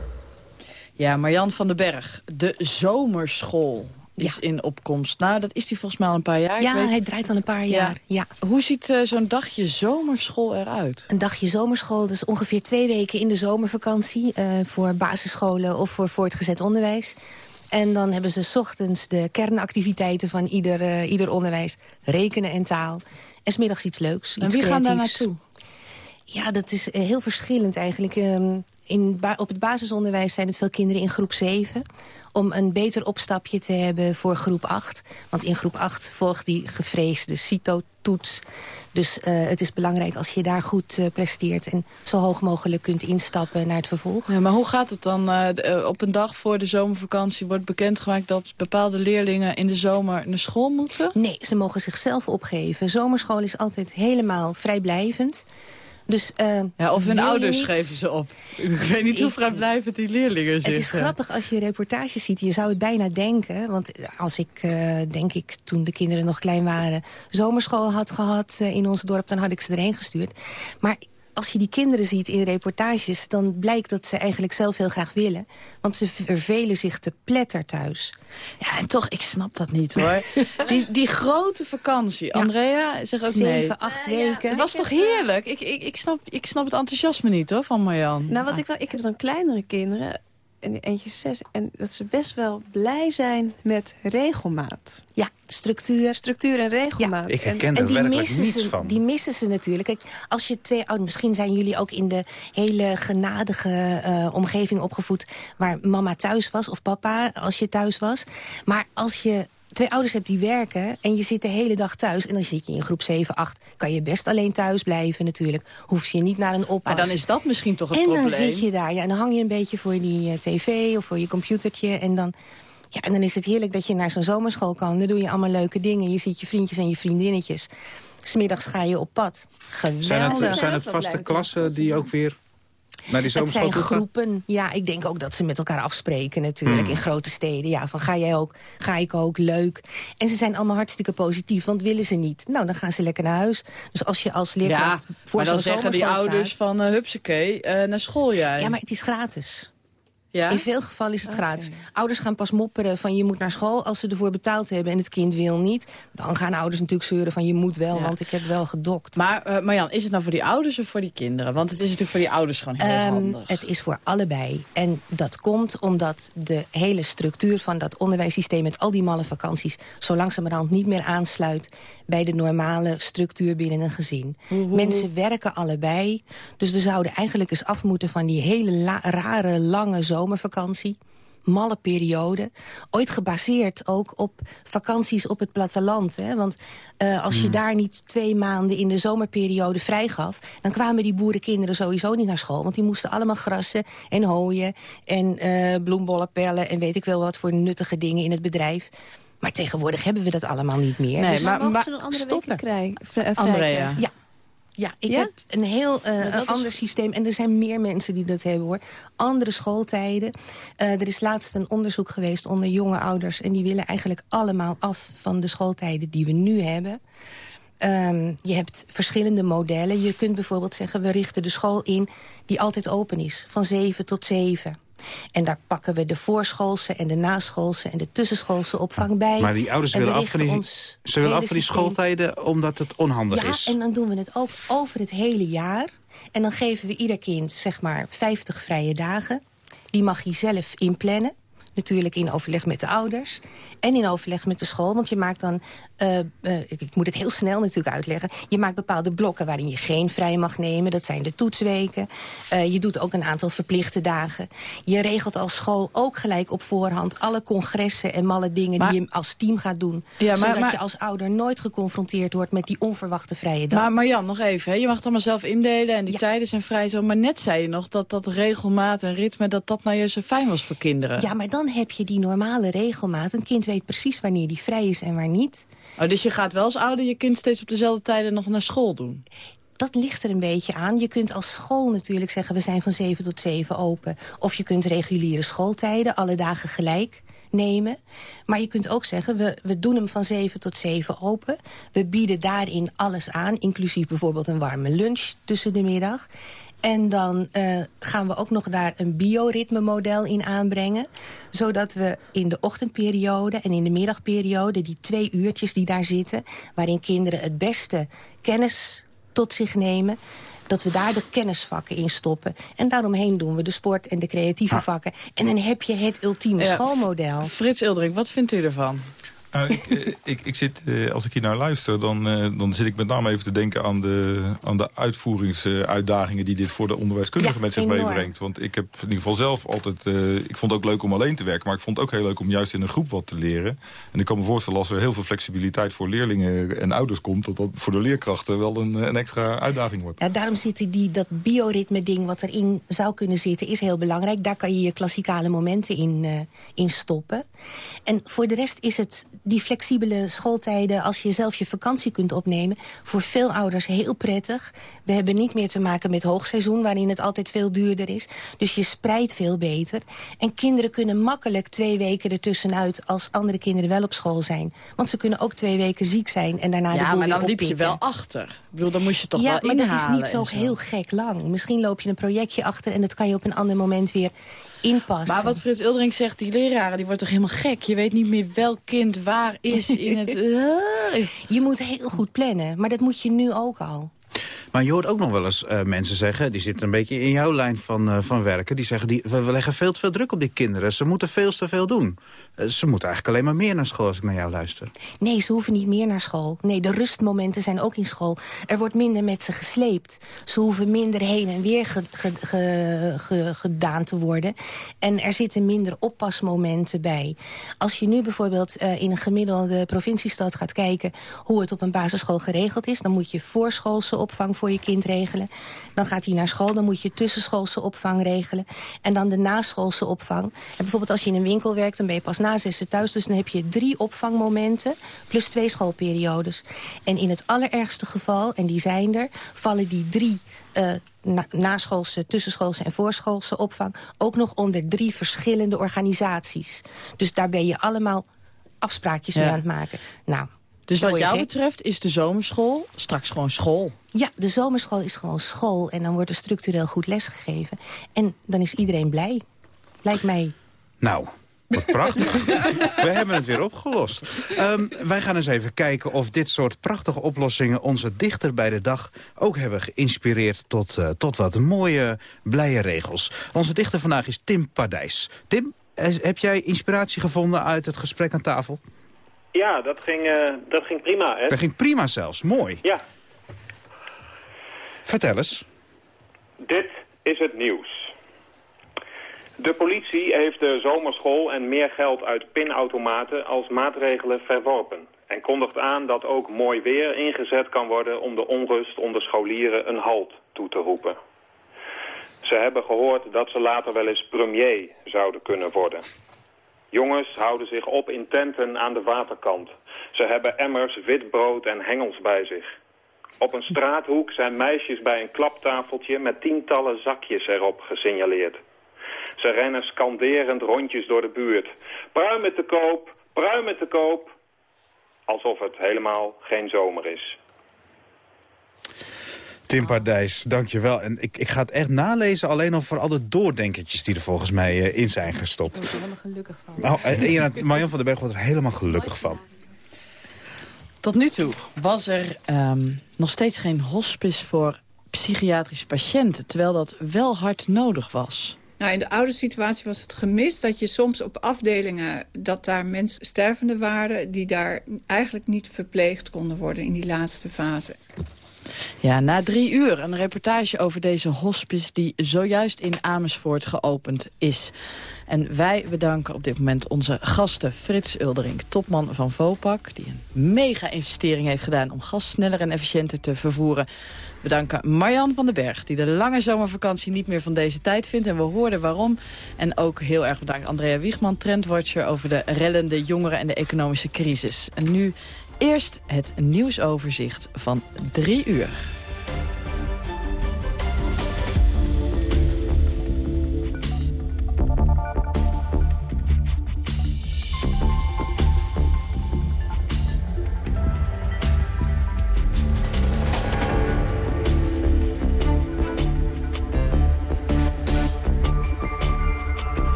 Ja, Marjan van den Berg, de zomerschool is in opkomst. Nou, dat is die volgens mij al een paar jaar. Ja, weet- hij draait al een paar jaar. Ja. Hoe ziet eh, zo'n dagje zomerschool eruit? Een dagje zomerschool, dat is ongeveer twee weken in de zomervakantie... eh, voor basisscholen of voor voortgezet onderwijs. En dan hebben ze 's ochtends de kernactiviteiten van ieder, eh, ieder onderwijs. Rekenen en taal. En 's middags iets leuks, En iets wie gaan daar creatiefs. naartoe? Ja, dat is eh, heel verschillend eigenlijk. Ehm, in op het basisonderwijs zijn het veel kinderen in groep 7... om een beter opstapje te hebben voor groep 8. Want in groep 8 volgt die gevreesde CITO-toets. Dus eh, het is belangrijk als je daar goed eh, presteert... en zo hoog mogelijk kunt instappen naar het vervolg. Ja, maar hoe gaat het dan? op een dag voor de zomervakantie wordt bekendgemaakt... dat bepaalde leerlingen in de zomer naar school moeten? Nee, ze mogen zichzelf opgeven. Zomerschool is altijd helemaal vrijblijvend. Dus, eh, Ja, of hun ouders niet- geven ze op. Ik weet niet hoe vrijblijvend die leerlingen Het zitten. is grappig als je reportages ziet. Je zou het bijna denken. Want als ik, eh, denk ik, toen de kinderen nog klein waren... zomerschool had gehad eh, in ons dorp, dan had ik ze erheen gestuurd. Maar als je die kinderen ziet in reportages... dan blijkt dat ze eigenlijk zelf heel graag willen. Want ze vervelen zich te pletter thuis. Ja, en toch, ik snap dat niet hoor. die, die grote vakantie. Andrea, zeg ook nee. Zeven, acht weken. Het was toch heerlijk? Ik, ik, ik, snap, ik snap het enthousiasme niet hoor, van Marjan. Nou, wat ik wel, ik heb dan kleinere kinderen. En eentje zes. En dat ze best wel blij zijn met regelmaat. Ja, structuur. Structuur en regelmaat. Ik herken en er die werkelijk missen niets ze, van. Die missen ze natuurlijk. Kijk, als je twee ouders... Misschien zijn jullie ook in de hele genadige eh, omgeving opgevoed... waar mama thuis was of papa als je thuis was. Maar als je twee ouders hebt die werken en je zit de hele dag thuis... en dan zit je in groep 7, 8, kan je best alleen thuis blijven natuurlijk. Hoef je niet naar een oppas. Maar dan is dat misschien toch het en probleem? dan zit je daar, ja, en dan hang je een beetje voor die eh, tv of voor je computertje... en dan... Ja, en dan is het heerlijk dat je naar zo'n zomerschool kan. Dan doe je allemaal leuke dingen. Je ziet je vriendjes en je vriendinnetjes. Smiddags ga je op pad. Geweldig. Zijn het, zijn het vaste klassen die ook weer naar die Het zijn gaan? groepen. Ja, ik denk ook dat ze met elkaar afspreken natuurlijk Hmm. in grote steden. Ja, van ga jij ook, ga ik ook, leuk. En ze zijn allemaal hartstikke positief, want willen ze niet. Nou, dan gaan ze lekker naar huis. Dus als je als Ja, leerkracht voor maar dan zo'n zeggen die ouders staat- van uh, hupsakee, eh, naar school jij. Ja, maar het is gratis. Ja? In veel gevallen is het gratis. Ouders gaan pas mopperen van je moet naar school als ze ervoor betaald hebben en het kind wil niet. Dan gaan ouders natuurlijk zeuren van je moet wel, Ja. want ik heb wel gedokt. Maar eh, Marjan, is het nou voor die ouders of voor die kinderen? Want het is natuurlijk voor die ouders gewoon heel Ehm, handig. het is voor allebei. En dat komt omdat de hele structuur van dat onderwijssysteem... met al die malle vakanties zo langzamerhand niet meer aansluit... bij de normale structuur binnen een gezin. Mensen werken allebei. Dus we zouden eigenlijk eens af moeten van die hele la- rare lange zomervakantie malle periode. Ooit gebaseerd ook op vakanties op het platteland. Hè? Want eh, als je Hmm. daar niet twee maanden in de zomerperiode vrijgaf... dan kwamen die boerenkinderen sowieso niet naar school. Want die moesten allemaal grassen en hooien en eh bloembollen pellen... en weet ik wel wat voor nuttige dingen in het bedrijf. Maar tegenwoordig hebben we dat allemaal niet meer. Nee, Dus maar- Mogen maar- ze een andere stoppen. weken krijgen? Andrea. Ja. Ja, ik Ja? heb een heel eh, is- ander systeem. En er zijn meer mensen die dat hebben, hoor. Andere schooltijden. Eh, er is laatst een onderzoek geweest onder jonge ouders... en die willen eigenlijk allemaal af van de schooltijden die we nu hebben. Ehm, je hebt verschillende modellen. Je kunt bijvoorbeeld zeggen, we richten de school in... die altijd open is, van 7 tot 7. En daar pakken we de voorschoolse en de naschoolse... en de tussenschoolse opvang bij. Maar die ouders willen af van die, ze willen af van die schooltijden omdat het onhandig ja, is. en dan doen we het ook over het hele jaar. En dan geven we ieder kind zeg maar 50 vrije dagen. Die mag hij zelf inplannen. Natuurlijk in overleg met de ouders. En in overleg met de school. Want je maakt dan... eh, eh, ik, ik moet het heel snel natuurlijk uitleggen. Je maakt bepaalde blokken waarin je geen vrij mag nemen. Dat zijn de toetsweken. Eh, je doet ook een aantal verplichte dagen. Je regelt als school ook gelijk op voorhand... alle congressen en malle dingen Maar- die je als team gaat doen. Ja, maar- zodat maar- je als ouder nooit geconfronteerd wordt... met die onverwachte vrije dag. Maar Marjan, nog even. Hè? Je mag het allemaal zelf indelen en die tijden zijn vrij zo. Maar net zei je nog dat dat regelmaat en ritme... dat dat nou juist zo fijn was voor kinderen. Ja, maar dan heb je die normale regelmaat. Een kind weet precies wanneer die vrij is en waar niet. Oh, dus je gaat wel als ouder je kind steeds op dezelfde tijden nog naar school doen? Dat ligt er een beetje aan. Je kunt als school natuurlijk zeggen... we zijn van 7 tot 7 open. Of je kunt reguliere schooltijden, alle dagen gelijk nemen. Maar je kunt ook zeggen, we, we doen hem van 7 tot 7 open. We bieden daarin alles aan, inclusief bijvoorbeeld een warme lunch tussen de middag. En dan eh, gaan we ook nog daar een bioritmemodel in aanbrengen. Zodat we in de ochtendperiode en in de middagperiode... die twee uurtjes die daar zitten... waarin kinderen het beste kennis tot zich nemen dat we daar de kennisvakken in stoppen. En daaromheen doen we de sport en de creatieve vakken. En dan heb je het ultieme Ja. schoolmodel. Frits Ildering, wat vindt u ervan? Nou, ik, eh, ik, ik zit, eh, als ik hier naar luister, dan, eh, dan zit ik met name even te denken aan de, aan de uitvoeringsuitdagingen die dit voor de onderwijskundige Ja, met zich enorm. meebrengt. Want ik heb in ieder geval zelf altijd, ik vond het ook leuk om alleen te werken, maar ik vond het ook heel leuk om juist in een groep wat te leren. En ik kan me voorstellen als er heel veel flexibiliteit voor leerlingen en ouders komt, dat dat voor de leerkrachten wel een, een extra uitdaging wordt. Ja, daarom zit die, dat bioritme-ding wat erin zou kunnen zitten... is heel belangrijk. Daar kan je je klassikale momenten in, in stoppen. En voor de rest is het die flexibele schooltijden... als je zelf je vakantie kunt opnemen... voor veel ouders heel prettig. We hebben niet meer te maken met hoogseizoen... waarin het altijd veel duurder is. Dus je spreidt veel beter. En kinderen kunnen makkelijk twee weken ertussenuit... als andere kinderen wel op school zijn. Want ze kunnen ook twee weken ziek zijn... en daarna de ja, boel maar dan liep je wel achter. Ik bedoel, dan moest je toch ja, wel maar dat is niet zo heel gek lang. Misschien loop je een projectje achter en dat kan je op een ander moment weer inpassen. Maar wat Frits Ildering zegt, die leraren, die wordt toch helemaal gek? Je weet niet meer welk kind waar is in het... Je moet heel goed plannen, maar dat moet je nu ook al. Maar je hoort ook nog wel eens uh, mensen zeggen... die zitten een beetje in jouw lijn van, uh, van werken... die zeggen, die, we leggen veel te veel druk op die kinderen. Ze moeten veel te veel doen. Uh, ze moeten eigenlijk alleen maar meer naar school als ik naar jou luister. Nee, ze hoeven niet meer naar school. Nee, de rustmomenten zijn ook in school. Er wordt minder met ze gesleept. Ze hoeven minder heen en weer ge, ge, ge, gedaan te worden. En er zitten minder oppasmomenten bij. Als je nu bijvoorbeeld in een gemiddelde provinciestad gaat kijken... hoe het op een basisschool geregeld is... dan moet je voorschoolse opvang voor je kind regelen. Dan gaat hij naar school, dan moet je tussenschoolse opvang regelen. En dan de naschoolse opvang. En bijvoorbeeld als je in een winkel werkt, dan ben je pas na zessen thuis. Dus dan heb je drie opvangmomenten plus twee schoolperiodes. En in het allerergste geval, en die zijn er, vallen die drie... Uh, na naschoolse, tussenschoolse en voorschoolse opvang... ook nog onder drie verschillende organisaties. Dus daar ben je allemaal afspraakjes ja. mee aan het maken. Nou, dus wat jou betreft is de zomerschool straks gewoon school? Ja, de zomerschool is gewoon school. En dan wordt er structureel goed lesgegeven. En dan is iedereen blij. Lijkt mij. Nou, wat prachtig. We hebben het weer opgelost. Um, wij gaan eens even kijken of dit soort prachtige oplossingen... onze dichter bij de dag ook hebben geïnspireerd... tot, uh, tot wat mooie, blije regels. Onze dichter vandaag is Tim Pardijs. Tim, heb jij inspiratie gevonden uit het gesprek aan tafel? Ja, dat ging, uh, dat ging prima. Hè? Dat ging prima zelfs, mooi. Ja. Vertel eens. Dit is het nieuws. De politie heeft de zomerschool en meer geld uit pinautomaten als maatregelen verworpen. En kondigt aan dat ook mooi weer ingezet kan worden om de onrust onder scholieren een halt toe te roepen. Ze hebben gehoord dat ze later wel eens premier zouden kunnen worden. Jongens houden zich op in tenten aan de waterkant. Ze hebben emmers, witbrood en hengels bij zich. Op een straathoek zijn meisjes bij een klaptafeltje met tientallen zakjes erop gesignaleerd. Ze rennen skanderend rondjes door de buurt. Pruimen te koop, pruimen te koop. Alsof het helemaal geen zomer is. Tim Pardijs, dankjewel. En ik, ik ga het echt nalezen alleen al voor alle doordenkertjes die er volgens mij uh, in zijn gestopt. Ik word er helemaal gelukkig van. Nou, uh, Marjan van den Berg wordt er helemaal gelukkig van. Tot nu toe was er um, nog steeds geen hospice voor psychiatrische patiënten... terwijl dat wel hard nodig was. Nou, in de oude situatie was het gemist dat je soms op afdelingen... dat daar mensen stervende waren... die daar eigenlijk niet verpleegd konden worden in die laatste fase. Ja, na drie uur een reportage over deze hospice... die zojuist in Amersfoort geopend is. En wij bedanken op dit moment onze gasten Frits Uldering, topman van Vopak... die een mega-investering heeft gedaan om gas sneller en efficiënter te vervoeren. We danken Marjan van den Berg, die de lange zomervakantie niet meer van deze tijd vindt. En we hoorden waarom. En ook heel erg bedankt Andrea Wiegman, trendwatcher... over de rellende jongeren en de economische crisis. En nu Eerst het nieuwsoverzicht van drie uur.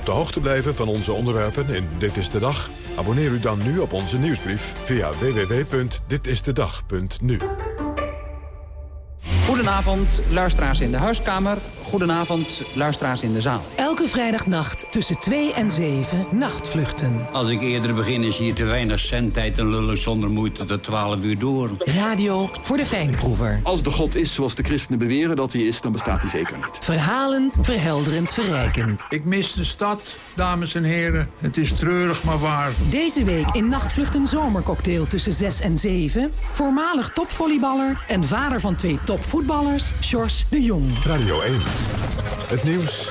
Op de hoogte blijven van onze onderwerpen in Dit is de Dag? Abonneer u dan nu op onze nieuwsbrief via www.ditistedag.nu. Goedenavond, luisteraars in de huiskamer. Goedenavond, luisteraars in de zaal. Elke vrijdagnacht tussen 2 en 7 nachtvluchten. Als ik eerder begin is hier te weinig zendtijd en lullen zonder moeite tot 12 uur door. Radio voor de fijnproever. Als de God is zoals de christenen beweren dat hij is, dan bestaat hij zeker niet. Verhalend, verhelderend, verrijkend. Ik mis de stad, dames en heren. Het is treurig, maar waar. Deze week in Nachtvlucht een zomercocktail tussen 6 en 7. Voormalig topvolleyballer en vader van twee topvoetballers, Sjors de Jong. Radio 1. Het nieuws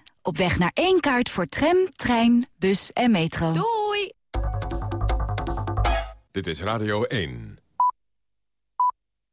Op weg naar één kaart voor tram, trein, bus en metro. Doei! Dit is Radio 1.